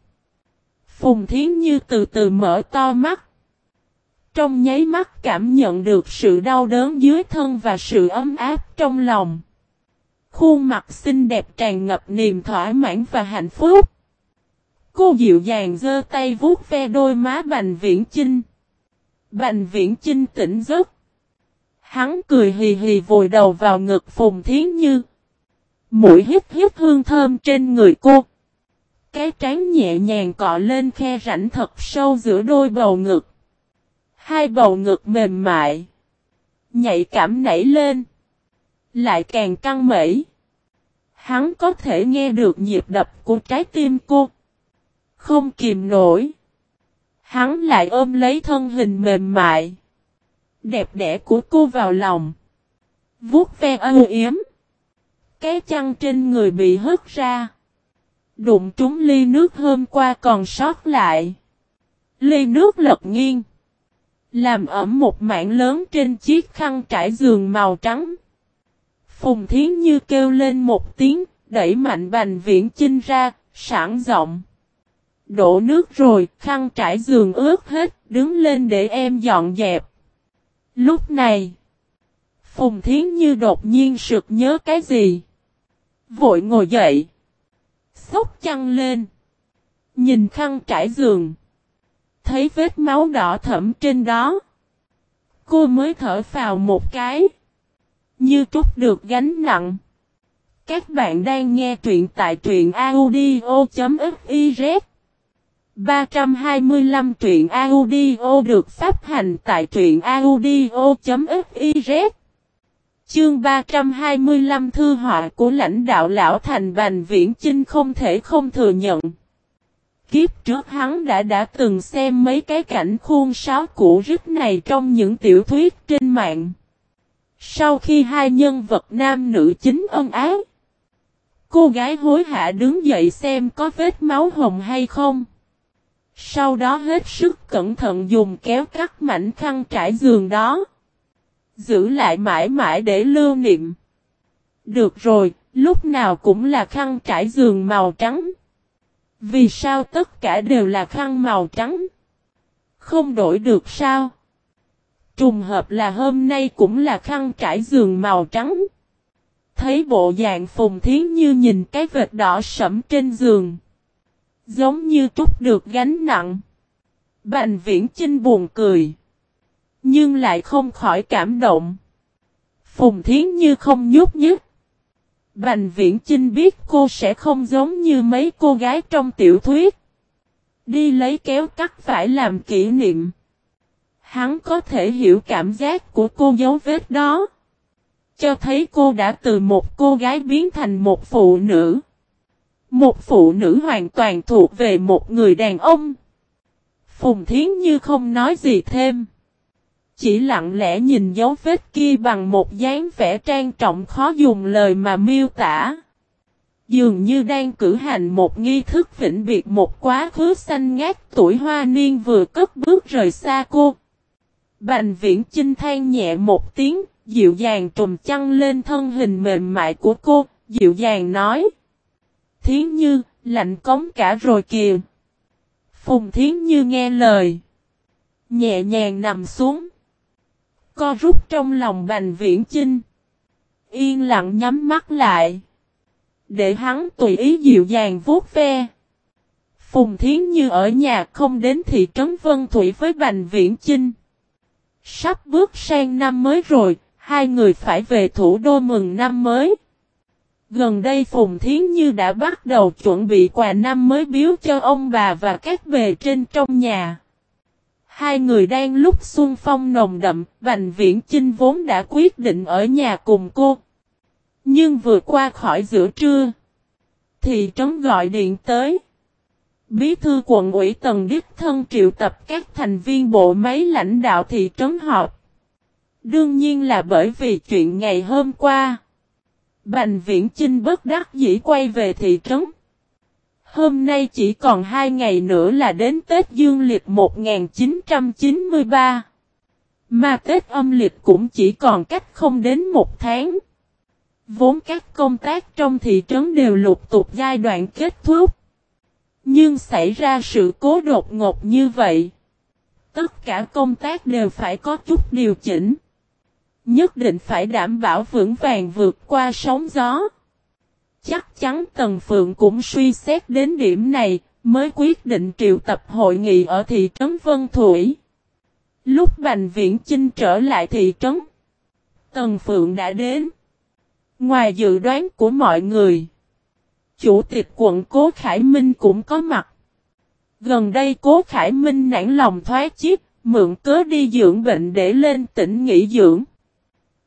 Speaker 1: Phùng Thiến Như từ từ mở to mắt. Trong nháy mắt cảm nhận được sự đau đớn dưới thân và sự ấm áp trong lòng. Khuôn mặt xinh đẹp tràn ngập niềm thỏa mãn và hạnh phúc. Cô dịu dàng giơ tay vuốt ve đôi má Bành Viễn Chinh. Bành Viễn Chinh tỉnh giấc. Hắn cười hì hì vùi đầu vào ngực Phùng Thiến Như. Mũi hít hít hương thơm trên người cô. Cái trán nhẹ nhàng cọ lên khe rãnh thật sâu giữa đôi bầu ngực. Hai bầu ngực mềm mại. Nhạy cảm nảy lên. Lại càng căng mẩy. Hắn có thể nghe được nhịp đập của trái tim cô. Không kìm nổi. Hắn lại ôm lấy thân hình mềm mại. Đẹp đẽ của cô vào lòng. Vuốt ve âu yếm. Cái chăn trên người bị hất ra. Đụng trúng ly nước hôm qua còn sót lại. Ly nước lật nghiêng. Làm ẩm một mảng lớn trên chiếc khăn trải giường màu trắng. Phùng Thiến Như kêu lên một tiếng, đẩy mạnh bành viễn chinh ra, sẵn rộng. Đổ nước rồi, khăn trải giường ướt hết, đứng lên để em dọn dẹp. Lúc này, Phùng Thiến Như đột nhiên sực nhớ cái gì. Vội ngồi dậy. Xốc chăn lên. Nhìn khăn trải giường. Thấy vết máu đỏ thẫm trên đó. Cô mới thở vào một cái. Như trút được gánh nặng. Các bạn đang nghe truyện tại truyện audio.fiz 325 truyện audio được phát hành tại truyện audio.fiz Chương 325 thư họa của lãnh đạo lão thành Bành Viễn Chinh không thể không thừa nhận. Kiếp trước hắn đã đã từng xem mấy cái cảnh khuôn sáo cũ rít này trong những tiểu thuyết trên mạng. Sau khi hai nhân vật nam nữ chính ân ái, cô gái hối hả đứng dậy xem có vết máu hồng hay không. Sau đó hết sức cẩn thận dùng kéo cắt mảnh khăn trải giường đó. Giữ lại mãi mãi để lưu niệm. Được rồi, lúc nào cũng là khăn trải giường màu trắng. Vì sao tất cả đều là khăn màu trắng? Không đổi được sao? Trùng hợp là hôm nay cũng là khăn trải giường màu trắng. Thấy bộ dạng phùng thiến như nhìn cái vệt đỏ sẫm trên giường. Giống như trút được gánh nặng. Bành viễn chinh buồn cười. Nhưng lại không khỏi cảm động. Phùng Thiến Như không nhút nhứt. Bành Viễn Chinh biết cô sẽ không giống như mấy cô gái trong tiểu thuyết. Đi lấy kéo cắt phải làm kỷ niệm. Hắn có thể hiểu cảm giác của cô dấu vết đó. Cho thấy cô đã từ một cô gái biến thành một phụ nữ. Một phụ nữ hoàn toàn thuộc về một người đàn ông. Phùng Thiến Như không nói gì thêm. Chỉ lặng lẽ nhìn dấu vết kia bằng một dáng vẻ trang trọng khó dùng lời mà miêu tả. Dường như đang cử hành một nghi thức vĩnh biệt một quá khứ xanh ngát tuổi hoa niên vừa cất bước rời xa cô. Bành viễn chinh than nhẹ một tiếng, dịu dàng trùm chăn lên thân hình mềm mại của cô, dịu dàng nói. Thiến Như, lạnh cống cả rồi kìa. Phùng Thiến Như nghe lời. Nhẹ nhàng nằm xuống. Co rút trong lòng Bành Viễn Chinh. Yên lặng nhắm mắt lại. Để hắn tùy ý dịu dàng vuốt ve. Phùng Thiến Như ở nhà không đến thị trấn Vân Thủy với Bành Viễn Chinh. Sắp bước sang năm mới rồi, hai người phải về thủ đô mừng năm mới. Gần đây Phùng Thiến Như đã bắt đầu chuẩn bị quà năm mới biếu cho ông bà và các bề trên trong nhà. Hai người đang lúc xuân phong nồng đậm, Bành Viễn Chinh vốn đã quyết định ở nhà cùng cô. Nhưng vừa qua khỏi giữa trưa, thì trấn gọi điện tới. Bí thư quận ủy Tần Đức Thân triệu tập các thành viên bộ máy lãnh đạo thị trấn họp. Đương nhiên là bởi vì chuyện ngày hôm qua. Bành Viễn Chinh bất đắc dĩ quay về thị trấn. Hôm nay chỉ còn hai ngày nữa là đến Tết Dương lịch 1993. Mà Tết âm lịch cũng chỉ còn cách không đến một tháng. Vốn các công tác trong thị trấn đều lục tục giai đoạn kết thúc. Nhưng xảy ra sự cố đột ngột như vậy. Tất cả công tác đều phải có chút điều chỉnh. Nhất định phải đảm bảo vững vàng vượt qua sóng gió. Chắc chắn Tần Phượng cũng suy xét đến điểm này, mới quyết định triệu tập hội nghị ở thị trấn Vân Thủy. Lúc Bành Viễn Chinh trở lại thị trấn, Tần Phượng đã đến. Ngoài dự đoán của mọi người, Chủ tịch quận Cố Khải Minh cũng có mặt. Gần đây Cố Khải Minh nản lòng thoái chiếc, mượn cớ đi dưỡng bệnh để lên tỉnh nghỉ dưỡng.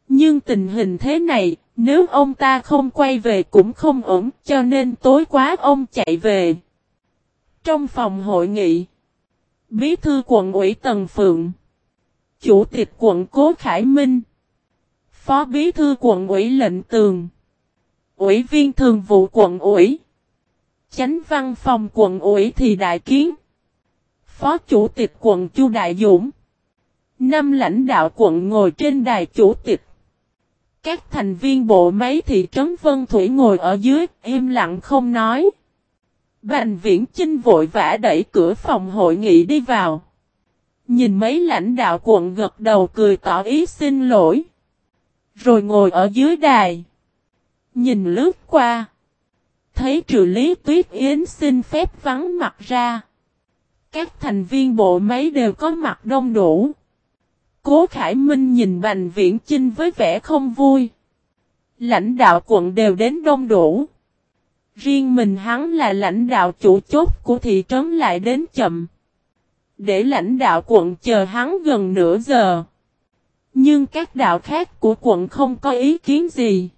Speaker 1: Nhưng tình hình thế này, nếu ông ta không quay về cũng không ổn, cho nên tối quá ông chạy về. Trong phòng hội nghị, Bí thư quận ủy Tần Phượng, Chủ tịch quận Cố Khải Minh, Phó Bí thư quận ủy Lệnh Tường, Ủy viên thường vụ quận ủy, Chánh văn phòng quận ủy thì đại kiến, Phó Chủ tịch quận Chu Đại Dũng, Năm lãnh đạo quận ngồi trên đài chủ tịch. Các thành viên bộ máy thị trấn Vân Thủy ngồi ở dưới, im lặng không nói. Bành viễn Trinh vội vã đẩy cửa phòng hội nghị đi vào. Nhìn mấy lãnh đạo quận gật đầu cười tỏ ý xin lỗi. Rồi ngồi ở dưới đài. Nhìn lướt qua. Thấy trừ lý tuyết yến xin phép vắng mặt ra. Các thành viên bộ máy đều có mặt đông đủ. Cố Khải Minh nhìn Bành Viễn Chinh với vẻ không vui. Lãnh đạo quận đều đến đông đủ. Riêng mình hắn là lãnh đạo chủ chốt của thị trấn lại đến chậm. Để lãnh đạo quận chờ hắn gần nửa giờ. Nhưng các đạo khác của quận không có ý kiến gì.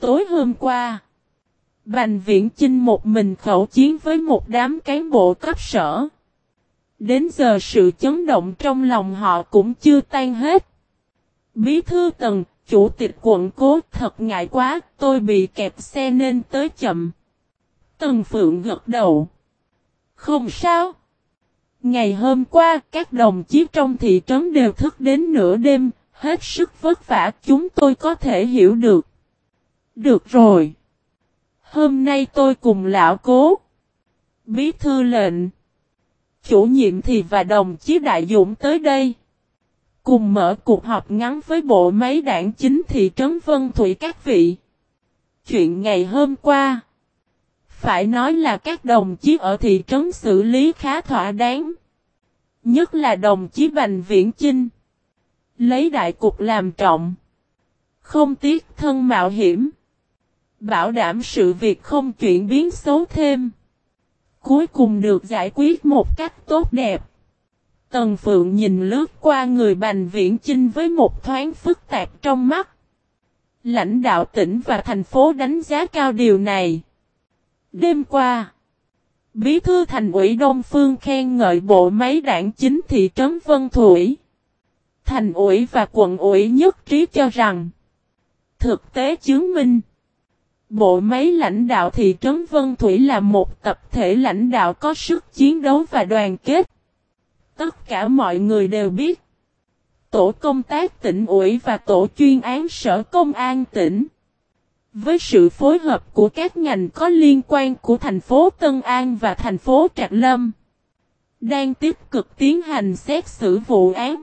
Speaker 1: Tối hôm qua, Bành Viễn Chinh một mình khẩu chiến với một đám cán bộ cấp sở. Đến giờ sự chấn động trong lòng họ cũng chưa tan hết. Bí thư tần, chủ tịch quận cố thật ngại quá, tôi bị kẹp xe nên tới chậm. Tần Phượng gật đầu. Không sao. Ngày hôm qua, các đồng chí trong thị trấn đều thức đến nửa đêm, hết sức vất vả chúng tôi có thể hiểu được. Được rồi. Hôm nay tôi cùng lão cố. Bí thư lệnh. Chủ nhiệm thì và đồng chí Đại Dũng tới đây. Cùng mở cuộc họp ngắn với bộ máy đảng chính thị trấn Vân Thủy các vị. Chuyện ngày hôm qua. Phải nói là các đồng chí ở thị trấn xử lý khá thỏa đáng. Nhất là đồng chí Bành Viễn Chinh. Lấy đại cục làm trọng. Không tiếc thân mạo hiểm. Bảo đảm sự việc không chuyển biến xấu thêm. Cuối cùng được giải quyết một cách tốt đẹp. Tần Phượng nhìn lướt qua người Bành Viễn Chinh với một thoáng phức tạp trong mắt. Lãnh đạo tỉnh và thành phố đánh giá cao điều này. Đêm qua, Bí thư thành ủy Đông Phương khen ngợi bộ máy đảng chính thị trấn Vân Thủy. Thành ủy và quận ủy nhất trí cho rằng, thực tế chứng minh, bộ máy lãnh đạo thị trấn Vân Thủy là một tập thể lãnh đạo có sức chiến đấu và đoàn kết. Tất cả mọi người đều biết, tổ công tác tỉnh ủy và tổ chuyên án sở công an tỉnh. Với sự phối hợp của các ngành có liên quan của thành phố Tân An và thành phố Trạc Lâm, đang tiếp cực tiến hành xét xử vụ án.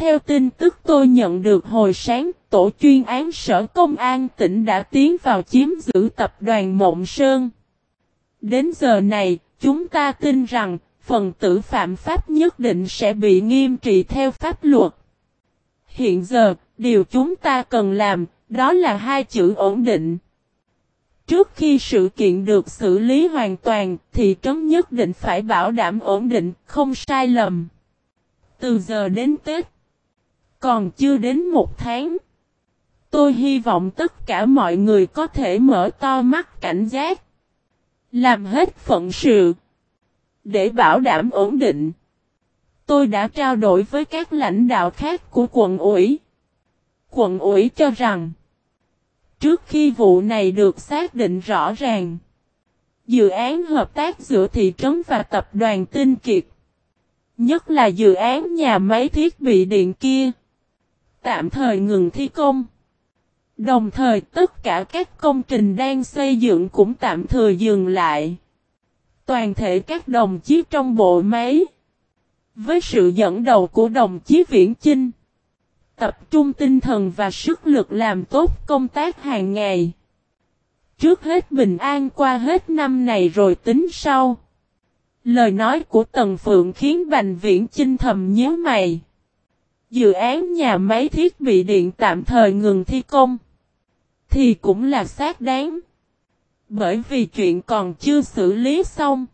Speaker 1: Theo tin tức tôi nhận được hồi sáng, tổ chuyên án sở công an tỉnh đã tiến vào chiếm giữ tập đoàn Mộng Sơn. Đến giờ này, chúng ta tin rằng, phần tử phạm pháp nhất định sẽ bị nghiêm trị theo pháp luật. Hiện giờ, điều chúng ta cần làm, đó là hai chữ ổn định. Trước khi sự kiện được xử lý hoàn toàn, thì trấn nhất định phải bảo đảm ổn định, không sai lầm. Từ giờ đến Tết, còn chưa đến một tháng. Tôi hy vọng tất cả mọi người có thể mở to mắt cảnh giác. Làm hết phận sự. Để bảo đảm ổn định. Tôi đã trao đổi với các lãnh đạo khác của quận ủy. Quận ủy cho rằng. Trước khi vụ này được xác định rõ ràng. Dự án hợp tác giữa thị trấn và tập đoàn Tinh Kiệt. Nhất là dự án nhà máy thiết bị điện kia. Tạm thời ngừng thi công. Đồng thời, tất cả các công trình đang xây dựng cũng tạm thời dừng lại. Toàn thể các đồng chí trong bộ máy. Với sự dẫn đầu của đồng chí Viễn Chinh. Tập trung tinh thần và sức lực làm tốt công tác hàng ngày. Trước hết bình an qua hết năm này rồi tính sau. Lời nói của Tần Phượng khiến Bành Viễn Chinh thầm nhớ mày. Dự án nhà máy thiết bị điện tạm thời ngừng thi công. Thì cũng là xác đáng. Bởi vì chuyện còn chưa xử lý xong.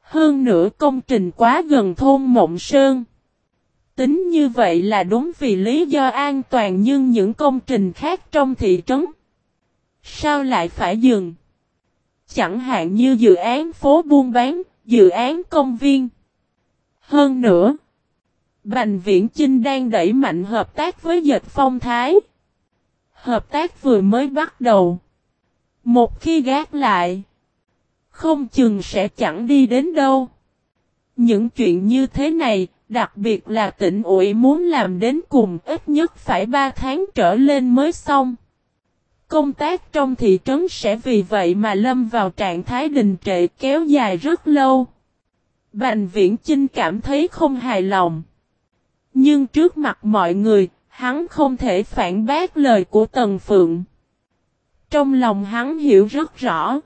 Speaker 1: Hơn nữa công trình quá gần thôn Mộng Sơn. Tính như vậy là đúng vì lý do an toàn nhưng những công trình khác trong thị trấn. Sao lại phải dừng? Chẳng hạn như dự án phố buôn bán, dự án công viên. Hơn nữa, Bành Viễn Chinh đang đẩy mạnh hợp tác với Dệt Phong Thái. Hợp tác vừa mới bắt đầu. Một khi gác lại, không chừng sẽ chẳng đi đến đâu. Những chuyện như thế này, đặc biệt là tỉnh ủy muốn làm đến cùng ít nhất phải 3 tháng trở lên mới xong. Công tác trong thị trấn sẽ vì vậy mà lâm vào trạng thái đình trệ kéo dài rất lâu. Bành viễn trinh cảm thấy không hài lòng. Nhưng trước mặt mọi người, hắn không thể phản bác lời của Tần Phượng. Trong lòng hắn hiểu rất rõ.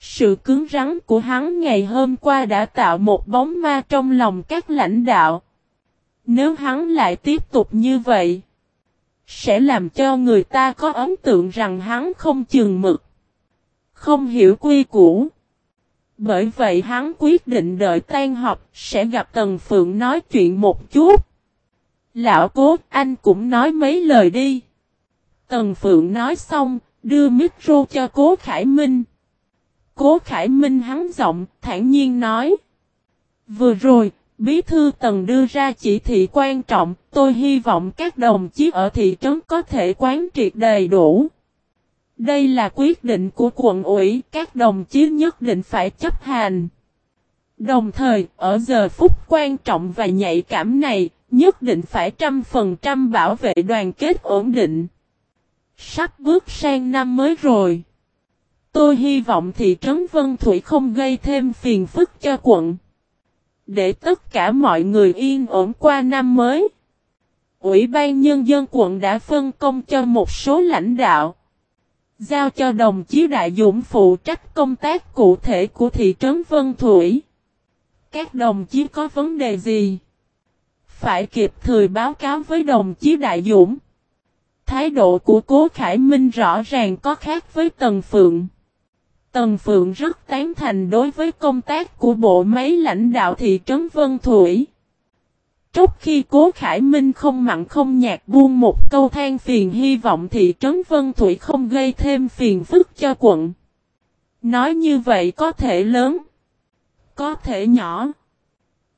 Speaker 1: Sự cứng rắn của hắn ngày hôm qua đã tạo một bóng ma trong lòng các lãnh đạo. Nếu hắn lại tiếp tục như vậy, sẽ làm cho người ta có ấn tượng rằng hắn không chừng mực, không hiểu quy củ. Bởi vậy hắn quyết định đợi tan học sẽ gặp Tần Phượng nói chuyện một chút. Lão cố, anh cũng nói mấy lời đi. Tần Phượng nói xong, đưa micro cho cố Khải Minh. Cố Khải Minh hắn giọng, thản nhiên nói. Vừa rồi, Bí thư Tần đưa ra chỉ thị quan trọng, tôi hy vọng các đồng chí ở thị trấn có thể quán triệt đầy đủ. Đây là quyết định của quận ủy, các đồng chí nhất định phải chấp hành. Đồng thời, ở giờ phút quan trọng và nhạy cảm này, nhất định phải trăm phần trăm bảo vệ đoàn kết ổn định. Sắp bước sang năm mới rồi. Tôi hy vọng thị trấn Vân Thủy không gây thêm phiền phức cho quận. Để tất cả mọi người yên ổn qua năm mới. Ủy ban Nhân dân quận đã phân công cho một số lãnh đạo. Giao cho đồng chí Đại Dũng phụ trách công tác cụ thể của thị trấn Vân Thủy. Các đồng chí có vấn đề gì? Phải kịp thời báo cáo với đồng chí Đại Dũng. Thái độ của Cố Khải Minh rõ ràng có khác với Tần Phượng. Tần Phượng rất tán thành đối với công tác của bộ máy lãnh đạo thị trấn Vân Thủy. Trúc khi Cố Khải Minh không mặn không nhạt buông một câu than phiền hy vọng thị trấn Vân Thủy không gây thêm phiền phức cho quận. Nói như vậy có thể lớn, có thể nhỏ.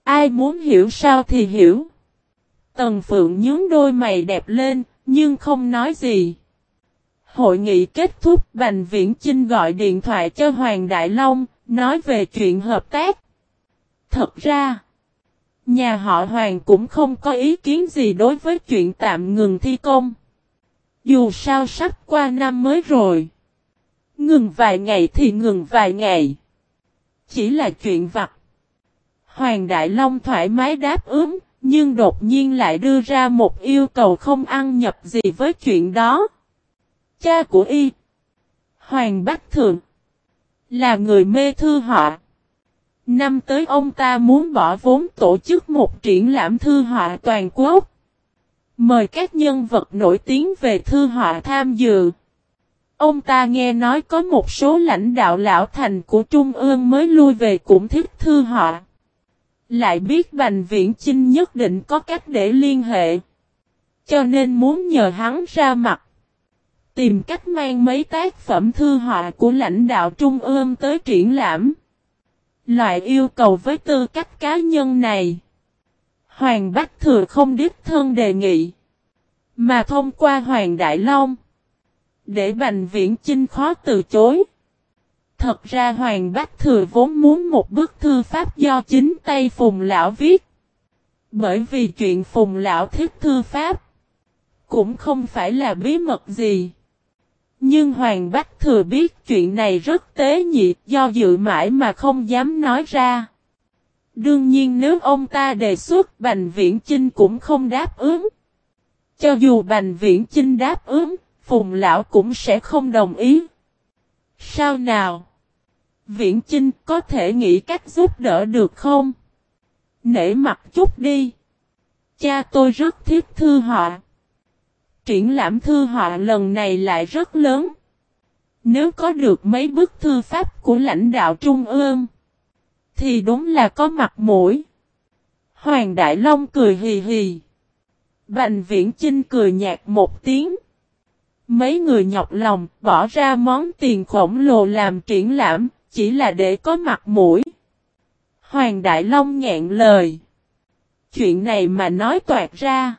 Speaker 1: Ai muốn hiểu sao thì hiểu. Tần Phượng nhướng đôi mày đẹp lên, nhưng không nói gì. Hội nghị kết thúc Bành Viễn Chinh gọi điện thoại cho Hoàng Đại Long, nói về chuyện hợp tác. Thật ra, Nhà họ Hoàng cũng không có ý kiến gì đối với chuyện tạm ngừng thi công. Dù sao sắp qua năm mới rồi. Ngừng vài ngày thì ngừng vài ngày. Chỉ là chuyện vặt. Hoàng Đại Long thoải mái đáp ứng, nhưng đột nhiên lại đưa ra một yêu cầu không ăn nhập gì với chuyện đó. Cha của y, Hoàng Bách Thượng, là người mê thư họa. Năm tới ông ta muốn bỏ vốn tổ chức một triển lãm thư họa toàn quốc. Mời các nhân vật nổi tiếng về thư họa tham dự. Ông ta nghe nói có một số lãnh đạo lão thành của Trung ương mới lui về cũng thích thư họa. Lại biết Bành Viễn Chinh nhất định có cách để liên hệ. Cho nên muốn nhờ hắn ra mặt. Tìm cách mang mấy tác phẩm thư họa của lãnh đạo Trung ương tới triển lãm. Loại yêu cầu với tư cách cá nhân này. Hoàng Bách Thừa không đích thân đề nghị. Mà thông qua Hoàng Đại Long. Để Bành Viễn Chinh khó từ chối. Thật ra Hoàng Bách Thừa vốn muốn một bức thư pháp do chính tay Phùng Lão viết. Bởi vì chuyện Phùng Lão thích thư pháp. Cũng không phải là bí mật gì. Nhưng Hoàng Bách Thừa biết chuyện này rất tế nhị do dự mãi mà không dám nói ra. Đương nhiên nếu ông ta đề xuất Bành Viễn Chinh cũng không đáp ứng. Cho dù Bành Viễn Chinh đáp ứng, Phùng Lão cũng sẽ không đồng ý. Sao nào? Viễn Chinh có thể nghĩ cách giúp đỡ được không? Nể mặt chút đi. Cha tôi rất thiết thư họa. Triển lãm thư họa lần này lại rất lớn. Nếu có được mấy bức thư pháp của lãnh đạo Trung ương, thì đúng là có mặt mũi. Hoàng Đại Long cười hì hì. Bành Viễn Chinh cười nhạt một tiếng. Mấy người nhọc lòng bỏ ra món tiền khổng lồ làm triển lãm, chỉ là để có mặt mũi. Hoàng Đại Long ngẹn lời. Chuyện này mà nói toạt ra.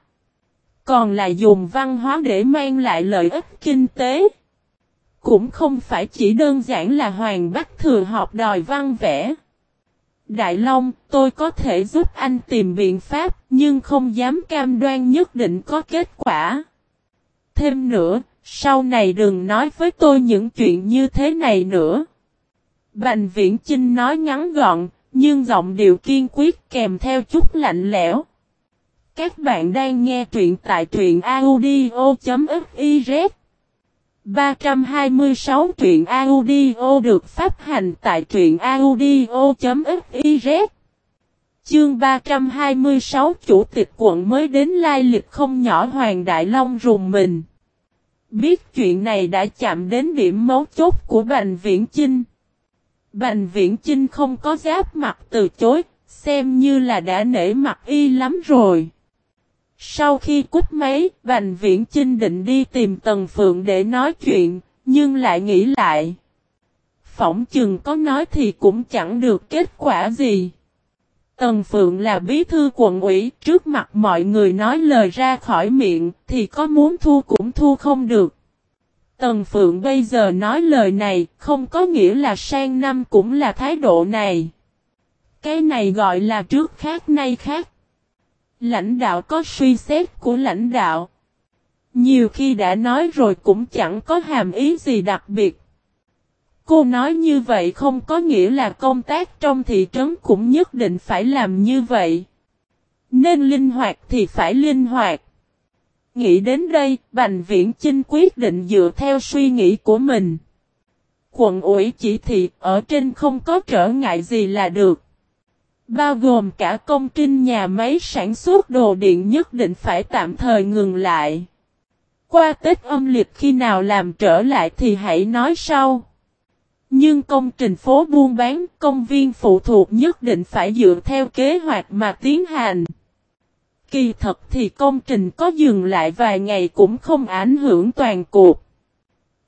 Speaker 1: Còn là dùng văn hóa để mang lại lợi ích kinh tế. Cũng không phải chỉ đơn giản là Hoàng Bắc Thừa học đòi văn vẽ. Đại Long, tôi có thể giúp anh tìm biện pháp, nhưng không dám cam đoan nhất định có kết quả. Thêm nữa, sau này đừng nói với tôi những chuyện như thế này nữa. Bành Viễn Chinh nói ngắn gọn, nhưng giọng điệu kiên quyết kèm theo chút lạnh lẽo. Các bạn đang nghe truyện tại truyện audio.fiz 326 truyện audio được phát hành tại truyện audio.fiz Chương 326 Chủ tịch quận mới đến lai lịch không nhỏ Hoàng Đại Long rùng mình. Biết chuyện này đã chạm đến điểm mấu chốt của Bành Viễn Chinh. Bành Viễn Chinh không có giáp mặt từ chối, xem như là đã nể mặt y lắm rồi. Sau khi cút máy, Bành Viễn Chinh định đi tìm Tần Phượng để nói chuyện, nhưng lại nghĩ lại. Phỏng chừng có nói thì cũng chẳng được kết quả gì. Tần Phượng là bí thư quận ủy, trước mặt mọi người nói lời ra khỏi miệng, thì có muốn thu cũng thu không được. Tần Phượng bây giờ nói lời này, không có nghĩa là sang năm cũng là thái độ này. Cái này gọi là trước khác nay khác. Lãnh đạo có suy xét của lãnh đạo. Nhiều khi đã nói rồi cũng chẳng có hàm ý gì đặc biệt. Cô nói như vậy không có nghĩa là công tác trong thị trấn cũng nhất định phải làm như vậy. Nên linh hoạt thì phải linh hoạt. Nghĩ đến đây, Bành Viễn Chinh quyết định dựa theo suy nghĩ của mình. Quận ủy chỉ thị ở trên không có trở ngại gì là được. Bao gồm cả công trình nhà máy sản xuất đồ điện nhất định phải tạm thời ngừng lại. Qua Tết âm lịch khi nào làm trở lại thì hãy nói sau. Nhưng công trình phố buôn bán, công viên phụ thuộc nhất định phải dựa theo kế hoạch mà tiến hành. Kỳ thật thì công trình có dừng lại vài ngày cũng không ảnh hưởng toàn cuộc.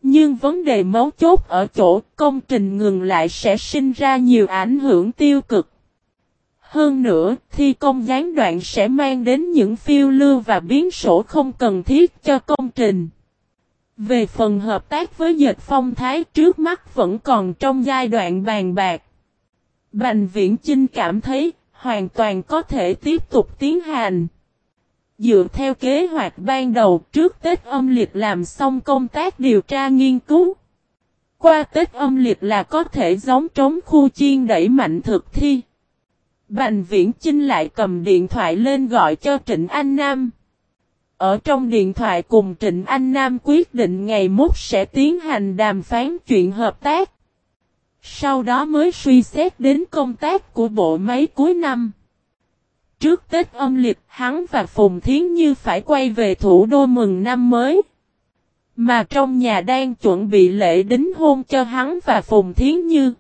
Speaker 1: Nhưng vấn đề mấu chốt ở chỗ công trình ngừng lại sẽ sinh ra nhiều ảnh hưởng tiêu cực. Hơn nữa, thi công gián đoạn sẽ mang đến những phiêu lưu và biến sổ không cần thiết cho công trình. Về phần hợp tác với dệt phong thái trước mắt vẫn còn trong giai đoạn bàn bạc. Bành viễn Chinh cảm thấy hoàn toàn có thể tiếp tục tiến hành. Dựa theo kế hoạch ban đầu, trước Tết âm lịch làm xong công tác điều tra nghiên cứu. Qua Tết âm lịch là có thể giống trống khu chiên đẩy mạnh thực thi. Bành viễn Chinh lại cầm điện thoại lên gọi cho Trịnh Anh Nam. Ở trong điện thoại cùng Trịnh Anh Nam quyết định ngày mốt sẽ tiến hành đàm phán chuyện hợp tác. Sau đó mới suy xét đến công tác của bộ máy cuối năm. Trước Tết âm lịch, hắn và Phùng Thiến Như phải quay về thủ đô mừng năm mới. Mà trong nhà đang chuẩn bị lễ đính hôn cho hắn và Phùng Thiến Như.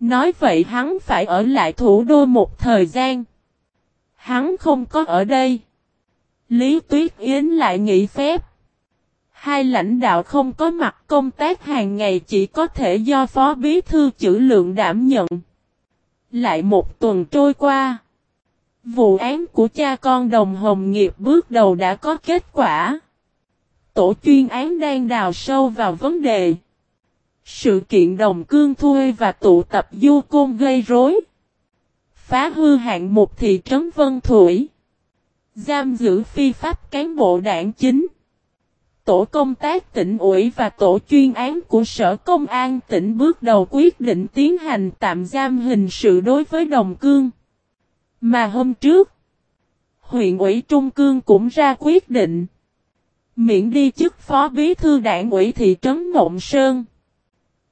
Speaker 1: Nói vậy hắn phải ở lại thủ đô một thời gian. Hắn không có ở đây. Lý Tuyết Yến lại nghỉ phép. Hai lãnh đạo không có mặt, công tác hàng ngày chỉ có thể do Phó Bí Thư chữ lượng đảm nhận. Lại một tuần trôi qua. Vụ án của cha con đồng hồng nghiệp bước đầu đã có kết quả. Tổ chuyên án đang đào sâu vào vấn đề. Sự kiện đồng cương thuê và tụ tập du côn gây rối. Phá hư hạng một thị trấn Vân Thủy. Giam giữ phi pháp cán bộ đảng chính. Tổ công tác tỉnh ủy và tổ chuyên án của Sở Công an tỉnh bước đầu quyết định tiến hành tạm giam hình sự đối với Đồng Cương. Mà hôm trước, huyện ủy Trung Cương cũng ra quyết định miễn đi chức phó bí thư đảng ủy thị trấn Mộng Sơn,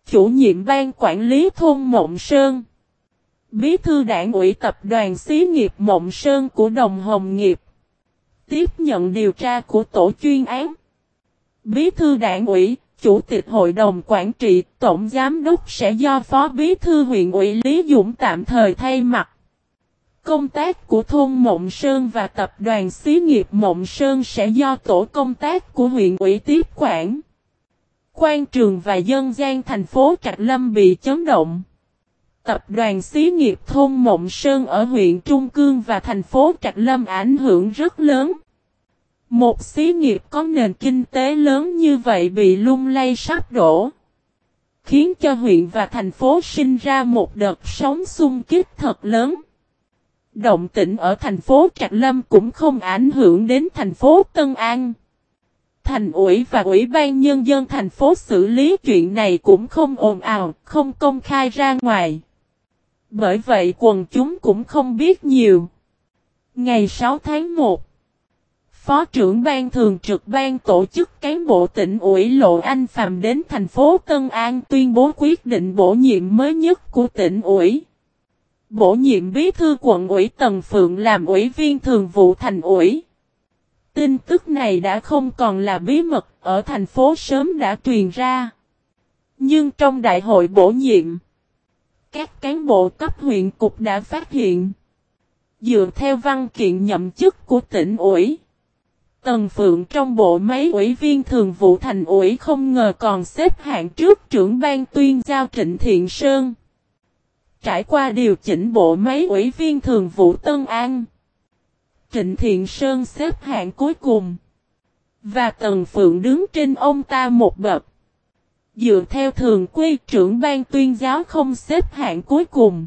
Speaker 1: chủ nhiệm ban quản lý thôn Mộng Sơn, bí thư đảng ủy tập đoàn xí nghiệp Mộng Sơn của Đồng Hồng Nghiệp, tiếp nhận điều tra của tổ chuyên án. Bí thư đảng ủy, chủ tịch hội đồng quản trị, tổng giám đốc sẽ do phó bí thư huyện ủy Lý Dũng tạm thời thay mặt. Công tác của thôn Mộng Sơn và tập đoàn xí nghiệp Mộng Sơn sẽ do tổ công tác của huyện ủy tiếp quản. Quan trường và dân gian thành phố Trạch Lâm bị chấn động. Tập đoàn xí nghiệp thôn Mộng Sơn ở huyện Trung Cương và thành phố Trạch Lâm ảnh hưởng rất lớn. Một xí nghiệp có nền kinh tế lớn như vậy bị lung lay sắp đổ. Khiến cho huyện và thành phố sinh ra một đợt sóng xung kích thật lớn. Động tĩnh ở thành phố Trạc Lâm cũng không ảnh hưởng đến thành phố Tân An. Thành ủy và Ủy ban Nhân dân thành phố xử lý chuyện này cũng không ồn ào, không công khai ra ngoài. Bởi vậy quần chúng cũng không biết nhiều. Ngày 6 tháng 1 Phó trưởng ban thường trực ban tổ chức cán bộ tỉnh ủy Lộ Anh Phạm đến thành phố Tân An tuyên bố quyết định bổ nhiệm mới nhất của tỉnh ủy. Bổ nhiệm bí thư quận ủy Tần Phượng làm ủy viên thường vụ thành ủy. Tin tức này đã không còn là bí mật, ở thành phố sớm đã truyền ra. Nhưng trong đại hội bổ nhiệm, các cán bộ cấp huyện cục đã phát hiện. Dựa theo văn kiện nhậm chức của tỉnh ủy, Tần Phượng trong bộ máy ủy viên thường vụ thành ủy không ngờ còn xếp hạng trước trưởng ban tuyên giao Trịnh Thiện Sơn. Trải qua điều chỉnh bộ máy ủy viên thường vụ Tân An. Trịnh Thiện Sơn xếp hạng cuối cùng. Và Tần Phượng đứng trên ông ta một bậc. Dựa theo thường quy trưởng ban tuyên giáo không xếp hạng cuối cùng.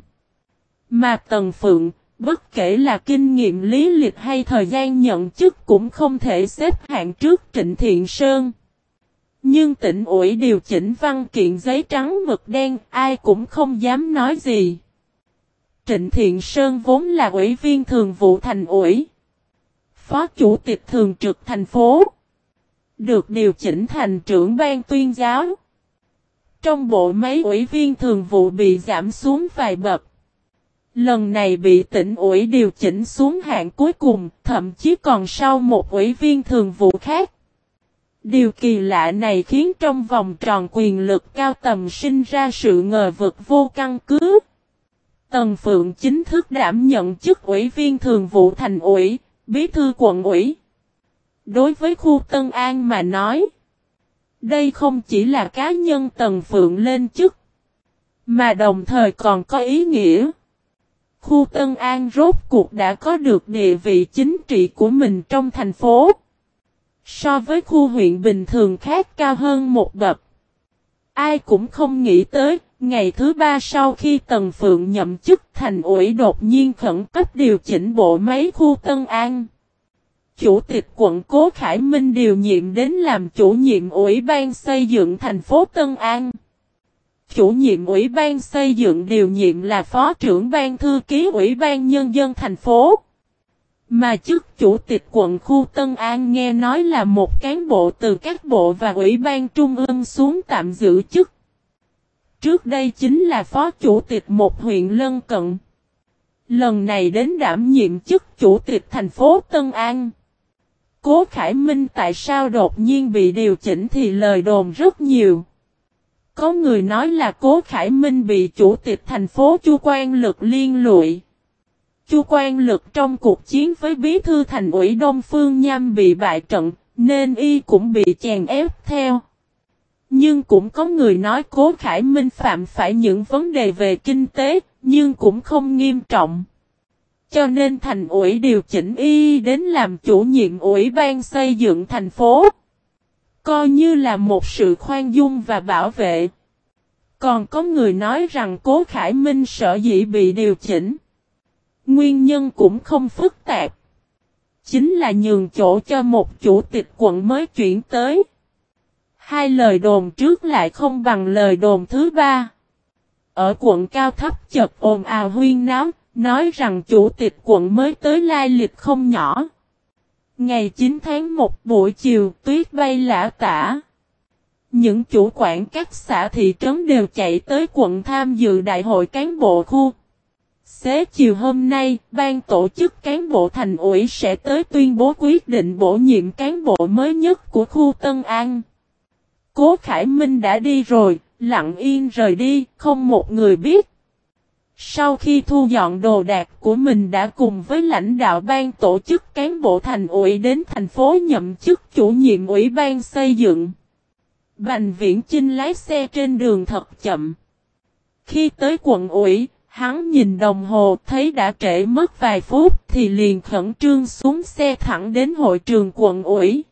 Speaker 1: Mà Tần Phượng, bất kể là kinh nghiệm lý lịch hay thời gian nhận chức cũng không thể xếp hạng trước Trịnh Thiện Sơn. Nhưng tỉnh ủy điều chỉnh văn kiện giấy trắng mực đen, ai cũng không dám nói gì. Trịnh Thiện Sơn vốn là ủy viên thường vụ thành ủy. Phó chủ tịch thường trực thành phố. Được điều chỉnh thành trưởng ban tuyên giáo. Trong bộ máy ủy viên thường vụ bị giảm xuống vài bậc. Lần này bị tỉnh ủy điều chỉnh xuống hạng cuối cùng, thậm chí còn sau một ủy viên thường vụ khác. Điều kỳ lạ này khiến trong vòng tròn quyền lực cao tầm sinh ra sự ngờ vực vô căn cứ. Tần Phượng chính thức đảm nhận chức ủy viên thường vụ thành ủy, bí thư quận ủy. Đối với khu Tân An mà nói, đây không chỉ là cá nhân Tần Phượng lên chức, mà đồng thời còn có ý nghĩa. Khu Tân An rốt cuộc đã có được địa vị chính trị của mình trong thành phố. So với khu huyện bình thường khác cao hơn một bậc. Ai cũng không nghĩ tới, ngày thứ ba sau khi Tần Phượng nhậm chức thành ủy đột nhiên khẩn cấp điều chỉnh bộ máy khu Tân An. Chủ tịch quận Cố Khải Minh điều nhiệm đến làm chủ nhiệm ủy ban xây dựng thành phố Tân An. Chủ nhiệm ủy ban xây dựng điều nhiệm là phó trưởng ban thư ký ủy ban nhân dân thành phố. Mà chức chủ tịch quận khu Tân An nghe nói là một cán bộ từ các bộ và ủy ban trung ương xuống tạm giữ chức. Trước đây chính là phó chủ tịch một huyện lân cận. Lần này đến đảm nhiệm chức chủ tịch thành phố Tân An. Cố Khải Minh tại sao đột nhiên bị điều chỉnh thì lời đồn rất nhiều. Có người nói là Cố Khải Minh bị chủ tịch thành phố Chu Quan Lực liên lụy. Chu Quan Lực trong cuộc chiến với bí thư thành ủy Đông Phương Nham bị bại trận, nên y cũng bị chèn ép theo. Nhưng cũng có người nói Cố Khải Minh phạm phải những vấn đề về kinh tế, nhưng cũng không nghiêm trọng. Cho nên thành ủy điều chỉnh y đến làm chủ nhiệm ủy ban xây dựng thành phố. Coi như là một sự khoan dung và bảo vệ. Còn có người nói rằng Cố Khải Minh sợ dĩ bị điều chỉnh. Nguyên nhân cũng không phức tạp. Chính là nhường chỗ cho một chủ tịch quận mới chuyển tới. Hai lời đồn trước lại không bằng lời đồn thứ ba. Ở quận cao thấp chật ồn ào huyên náo, nói rằng chủ tịch quận mới tới lai lịch không nhỏ. Ngày 9 tháng 1 buổi chiều tuyết bay lã tả. Những chủ quản các xã thị trấn đều chạy tới quận tham dự đại hội cán bộ khu. Xế chiều hôm nay, ban tổ chức cán bộ thành ủy sẽ tới tuyên bố quyết định bổ nhiệm cán bộ mới nhất của khu Tân An. Cố Khải Minh đã đi rồi, lặng yên rời đi, không một người biết. Sau khi thu dọn đồ đạc của mình đã cùng với lãnh đạo ban tổ chức cán bộ thành ủy đến thành phố nhậm chức chủ nhiệm ủy ban xây dựng. Bành viễn Chinh lái xe trên đường thật chậm. Khi tới quận ủy, hắn nhìn đồng hồ thấy đã trễ mất vài phút thì liền khẩn trương xuống xe thẳng đến hội trường quận ủy.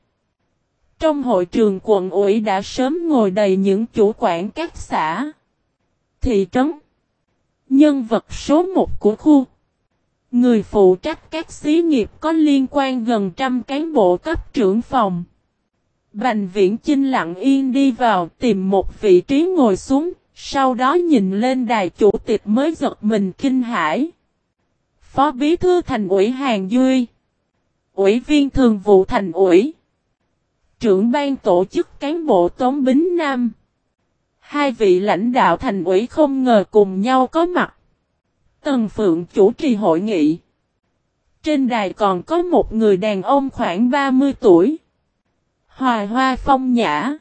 Speaker 1: Trong hội trường quận ủy đã sớm ngồi đầy những chủ quản các xã, thị trấn, nhân vật số một của khu. Người phụ trách các xí nghiệp có liên quan gần trăm cán bộ cấp trưởng phòng. Bành viễn Chinh lặng yên đi vào tìm một vị trí ngồi xuống, sau đó nhìn lên đài chủ tịch mới giật mình kinh hãi. Phó Bí Thư Thành ủy Hàng Duy Ủy viên Thường vụ Thành ủy Trưởng ban tổ chức cán bộ Tống Bính Nam Hai vị lãnh đạo thành ủy không ngờ cùng nhau có mặt. Tần Phượng chủ trì hội nghị. Trên đài còn có một người đàn ông khoảng 30 tuổi. Hoài hoa phong nhã.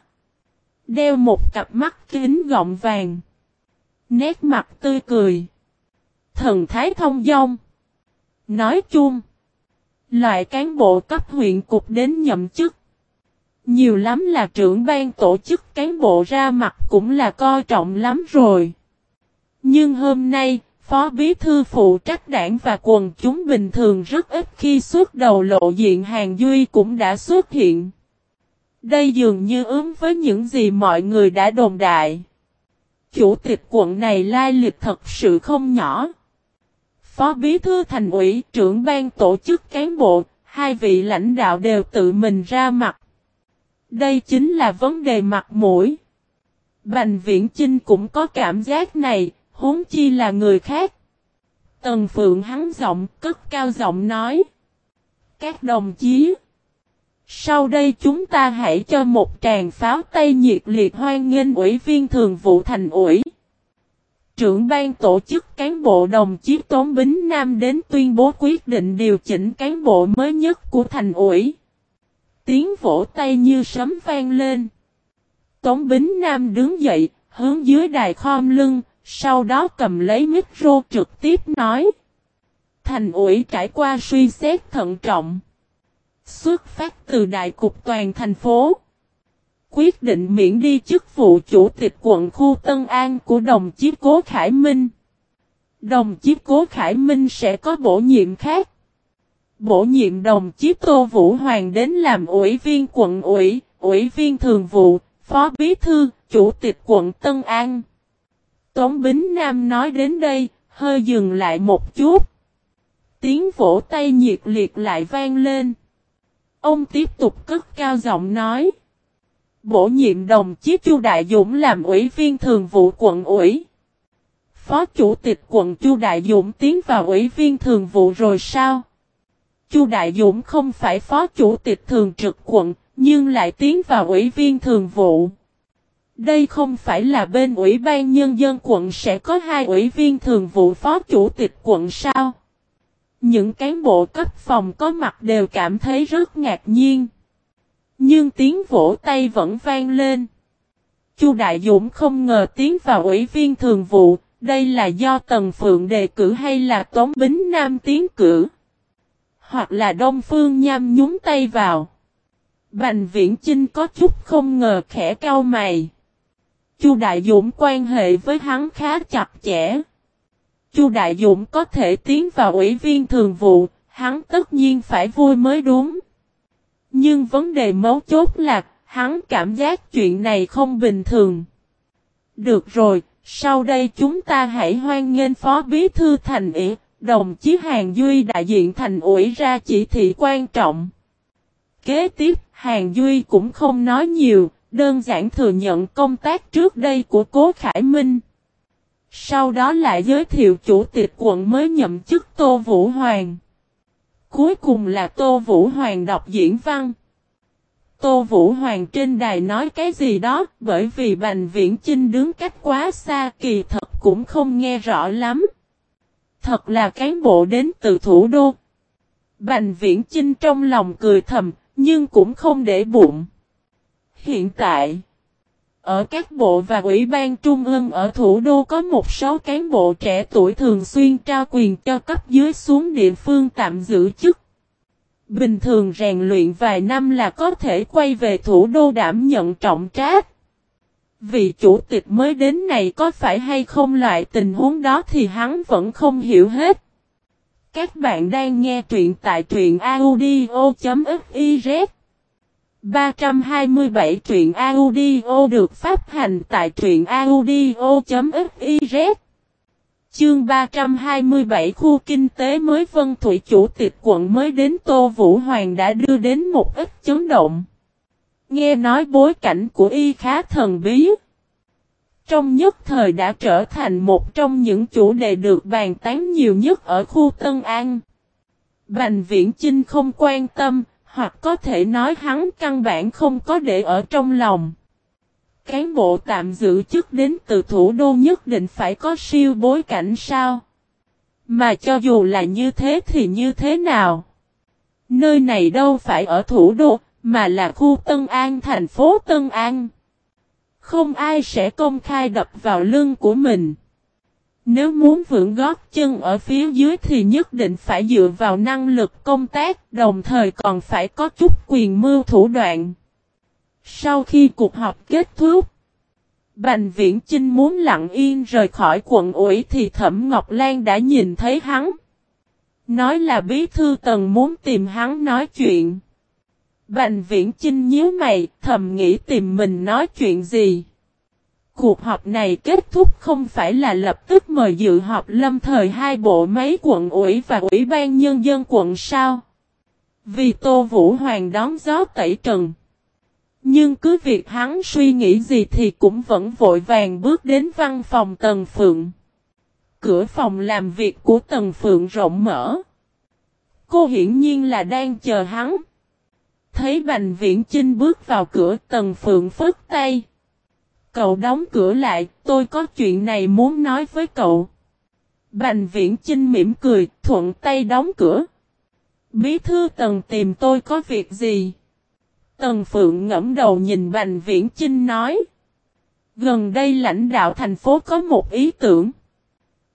Speaker 1: Đeo một cặp mắt kính gọng vàng. Nét mặt tươi cười. Thần thái thông dong. Nói chung. Loại cán bộ cấp huyện cục đến nhậm chức. Nhiều lắm là trưởng ban tổ chức cán bộ ra mặt cũng là coi trọng lắm rồi. Nhưng hôm nay, Phó Bí Thư phụ trách đảng và quần chúng bình thường rất ít khi xuất đầu lộ diện hàng duy cũng đã xuất hiện. Đây dường như ứng với những gì mọi người đã đồn đại. Chủ tịch quận này lai lịch thật sự không nhỏ. Phó Bí Thư Thành ủy, trưởng ban tổ chức cán bộ, hai vị lãnh đạo đều tự mình ra mặt. Đây chính là vấn đề mặt mũi. Bành viễn Chinh cũng có cảm giác này, huống chi là người khác. Tần Phượng hắn giọng, cất cao giọng nói. Các đồng chí. Sau đây chúng ta hãy cho một tràng pháo tay nhiệt liệt hoan nghênh ủy viên thường vụ thành ủy. Trưởng ban tổ chức cán bộ đồng chí Tống Bính Nam đến tuyên bố quyết định điều chỉnh cán bộ mới nhất của thành ủy. Tiếng vỗ tay như sấm vang lên. Tống Bính Nam đứng dậy, hướng dưới đài khom lưng, sau đó cầm lấy micro trực tiếp nói. Thành ủy trải qua suy xét thận trọng. Xuất phát từ đại cục toàn thành phố. Quyết định miễn đi chức vụ chủ tịch quận khu Tân An của đồng chí Cố Khải Minh. Đồng chí Cố Khải Minh sẽ có bổ nhiệm khác. Bổ nhiệm đồng chí Tô Vũ Hoàng đến làm ủy viên quận ủy, ủy viên thường vụ, phó bí thư, chủ tịch quận Tân An. Tống Bính Nam nói đến đây, hơi dừng lại một chút. Tiếng vỗ tay nhiệt liệt lại vang lên. Ông tiếp tục cất cao giọng nói. Bổ nhiệm đồng chí Chu Đại Dũng làm ủy viên thường vụ quận ủy. Phó chủ tịch quận Chu Đại Dũng tiến vào ủy viên thường vụ rồi sao? Chu Đại Dũng không phải phó chủ tịch thường trực quận, nhưng lại tiến vào ủy viên thường vụ. Đây không phải là bên ủy ban nhân dân quận sẽ có hai ủy viên thường vụ phó chủ tịch quận sao? Những cán bộ cấp phòng có mặt đều cảm thấy rất ngạc nhiên. Nhưng tiếng vỗ tay vẫn vang lên. Chu Đại Dũng không ngờ tiến vào ủy viên thường vụ, đây là do Tần Phượng đề cử hay là Tống Bính Nam tiến cử? Hoặc là Đông Phương Nham nhúng tay vào. Bành Viễn Chinh có chút không ngờ khẽ cao mày. Chu Đại Dũng quan hệ với hắn khá chặt chẽ. Chu Đại Dũng có thể tiến vào ủy viên thường vụ, hắn tất nhiên phải vui mới đúng. Nhưng vấn đề mấu chốt là, hắn cảm giác chuyện này không bình thường. Được rồi, sau đây chúng ta hãy hoan nghênh Phó Bí Thư Thành ủy, đồng chí Hàng Duy đại diện Thành ủy ra chỉ thị quan trọng. Kế tiếp, Hàng Duy cũng không nói nhiều, đơn giản thừa nhận công tác trước đây của Cố Khải Minh. Sau đó lại giới thiệu chủ tịch quận mới nhậm chức Tô Vũ Hoàng. Cuối cùng là Tô Vũ Hoàng đọc diễn văn. Tô Vũ Hoàng trên đài nói cái gì đó bởi vì Bành Viễn Chinh đứng cách quá xa kỳ thật cũng không nghe rõ lắm. Thật là cán bộ đến từ thủ đô. Bành Viễn Chinh trong lòng cười thầm nhưng cũng không để bụng. Hiện tại, ở các bộ và ủy ban trung ương ở thủ đô có một số cán bộ trẻ tuổi thường xuyên trao quyền cho cấp dưới xuống địa phương tạm giữ chức. Bình thường rèn luyện vài năm là có thể quay về thủ đô đảm nhận trọng trách. Vì chủ tịch mới đến này có phải hay không loại tình huống đó thì hắn vẫn không hiểu hết. Các bạn đang nghe truyện tại truyện audio.fiz 327 truyện audio được phát hành tại truyện audio.fiz Chương 327 khu kinh tế mới Vân Thủy Chủ tịch quận mới đến Tô Vũ Hoàng đã đưa đến một ít chấn động. Nghe nói bối cảnh của y khá thần bí. Trong nhất thời đã trở thành một trong những chủ đề được bàn tán nhiều nhất ở khu Tân An. Bành Viễn Chinh không quan tâm, hoặc có thể nói hắn căn bản không có để ở trong lòng. Cán bộ tạm giữ chức đến từ thủ đô nhất định phải có siêu bối cảnh sao? Mà cho dù là như thế thì như thế nào? Nơi này đâu phải ở thủ đô, mà là khu Tân An thành phố Tân An. Không ai sẽ công khai đập vào lưng của mình. Nếu muốn vững gót chân ở phía dưới thì nhất định phải dựa vào năng lực công tác, đồng thời còn phải có chút quyền mưu thủ đoạn. Sau khi cuộc họp kết thúc, Bành Viễn Chinh muốn lặng yên rời khỏi quận ủy thì Thẩm Ngọc Lan đã nhìn thấy hắn. Nói là bí thư tần muốn tìm hắn nói chuyện. Bành Viễn Chinh nhíu mày, thầm nghĩ tìm mình nói chuyện gì. Cuộc họp này kết thúc không phải là lập tức mời dự họp lâm thời hai bộ máy quận ủy và ủy ban nhân dân quận sao. Vì Tô Vũ Hoàng đón gió tẩy trần. Nhưng cứ việc hắn suy nghĩ gì thì cũng vẫn vội vàng bước đến văn phòng Tần Phượng. Cửa phòng làm việc của Tần Phượng rộng mở. Cô hiển nhiên là đang chờ hắn. Thấy Bành Viễn Chinh bước vào cửa Tần Phượng phất tay. Cậu đóng cửa lại, tôi có chuyện này muốn nói với cậu. Bành Viễn Chinh mỉm cười, thuận tay đóng cửa. Bí thư Tần tìm tôi có việc gì? Tần Phượng ngẫm đầu nhìn Bành Viễn Chinh nói. Gần đây lãnh đạo thành phố có một ý tưởng.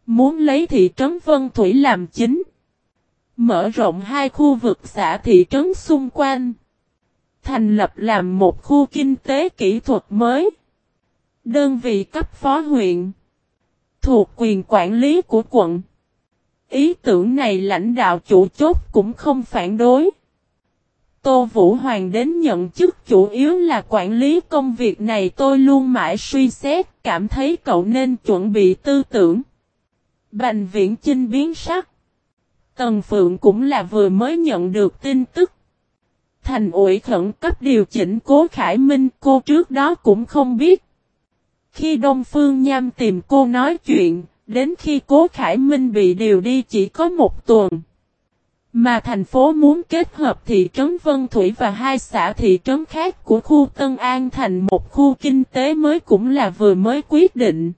Speaker 1: Muốn lấy thị trấn Vân Thủy làm chính. Mở rộng hai khu vực xã thị trấn xung quanh. Thành lập làm một khu kinh tế kỹ thuật mới. Đơn vị cấp phó huyện. Thuộc quyền quản lý của quận. Ý tưởng này lãnh đạo chủ chốt cũng không phản đối. Tô Vũ Hoàng đến nhận chức chủ yếu là quản lý công việc này tôi luôn mãi suy xét, cảm thấy cậu nên chuẩn bị tư tưởng. Bành viễn chinh biến sắc. Tần Phượng cũng là vừa mới nhận được tin tức. Thành ủy khẩn cấp điều chỉnh cố Khải Minh cô trước đó cũng không biết. Khi Đông Phương Nham tìm cô nói chuyện, đến khi cố Khải Minh bị điều đi chỉ có một tuần. Mà thành phố muốn kết hợp thị trấn Vân Thủy và hai xã thị trấn khác của khu Tân An thành một khu kinh tế mới cũng là vừa mới quyết định.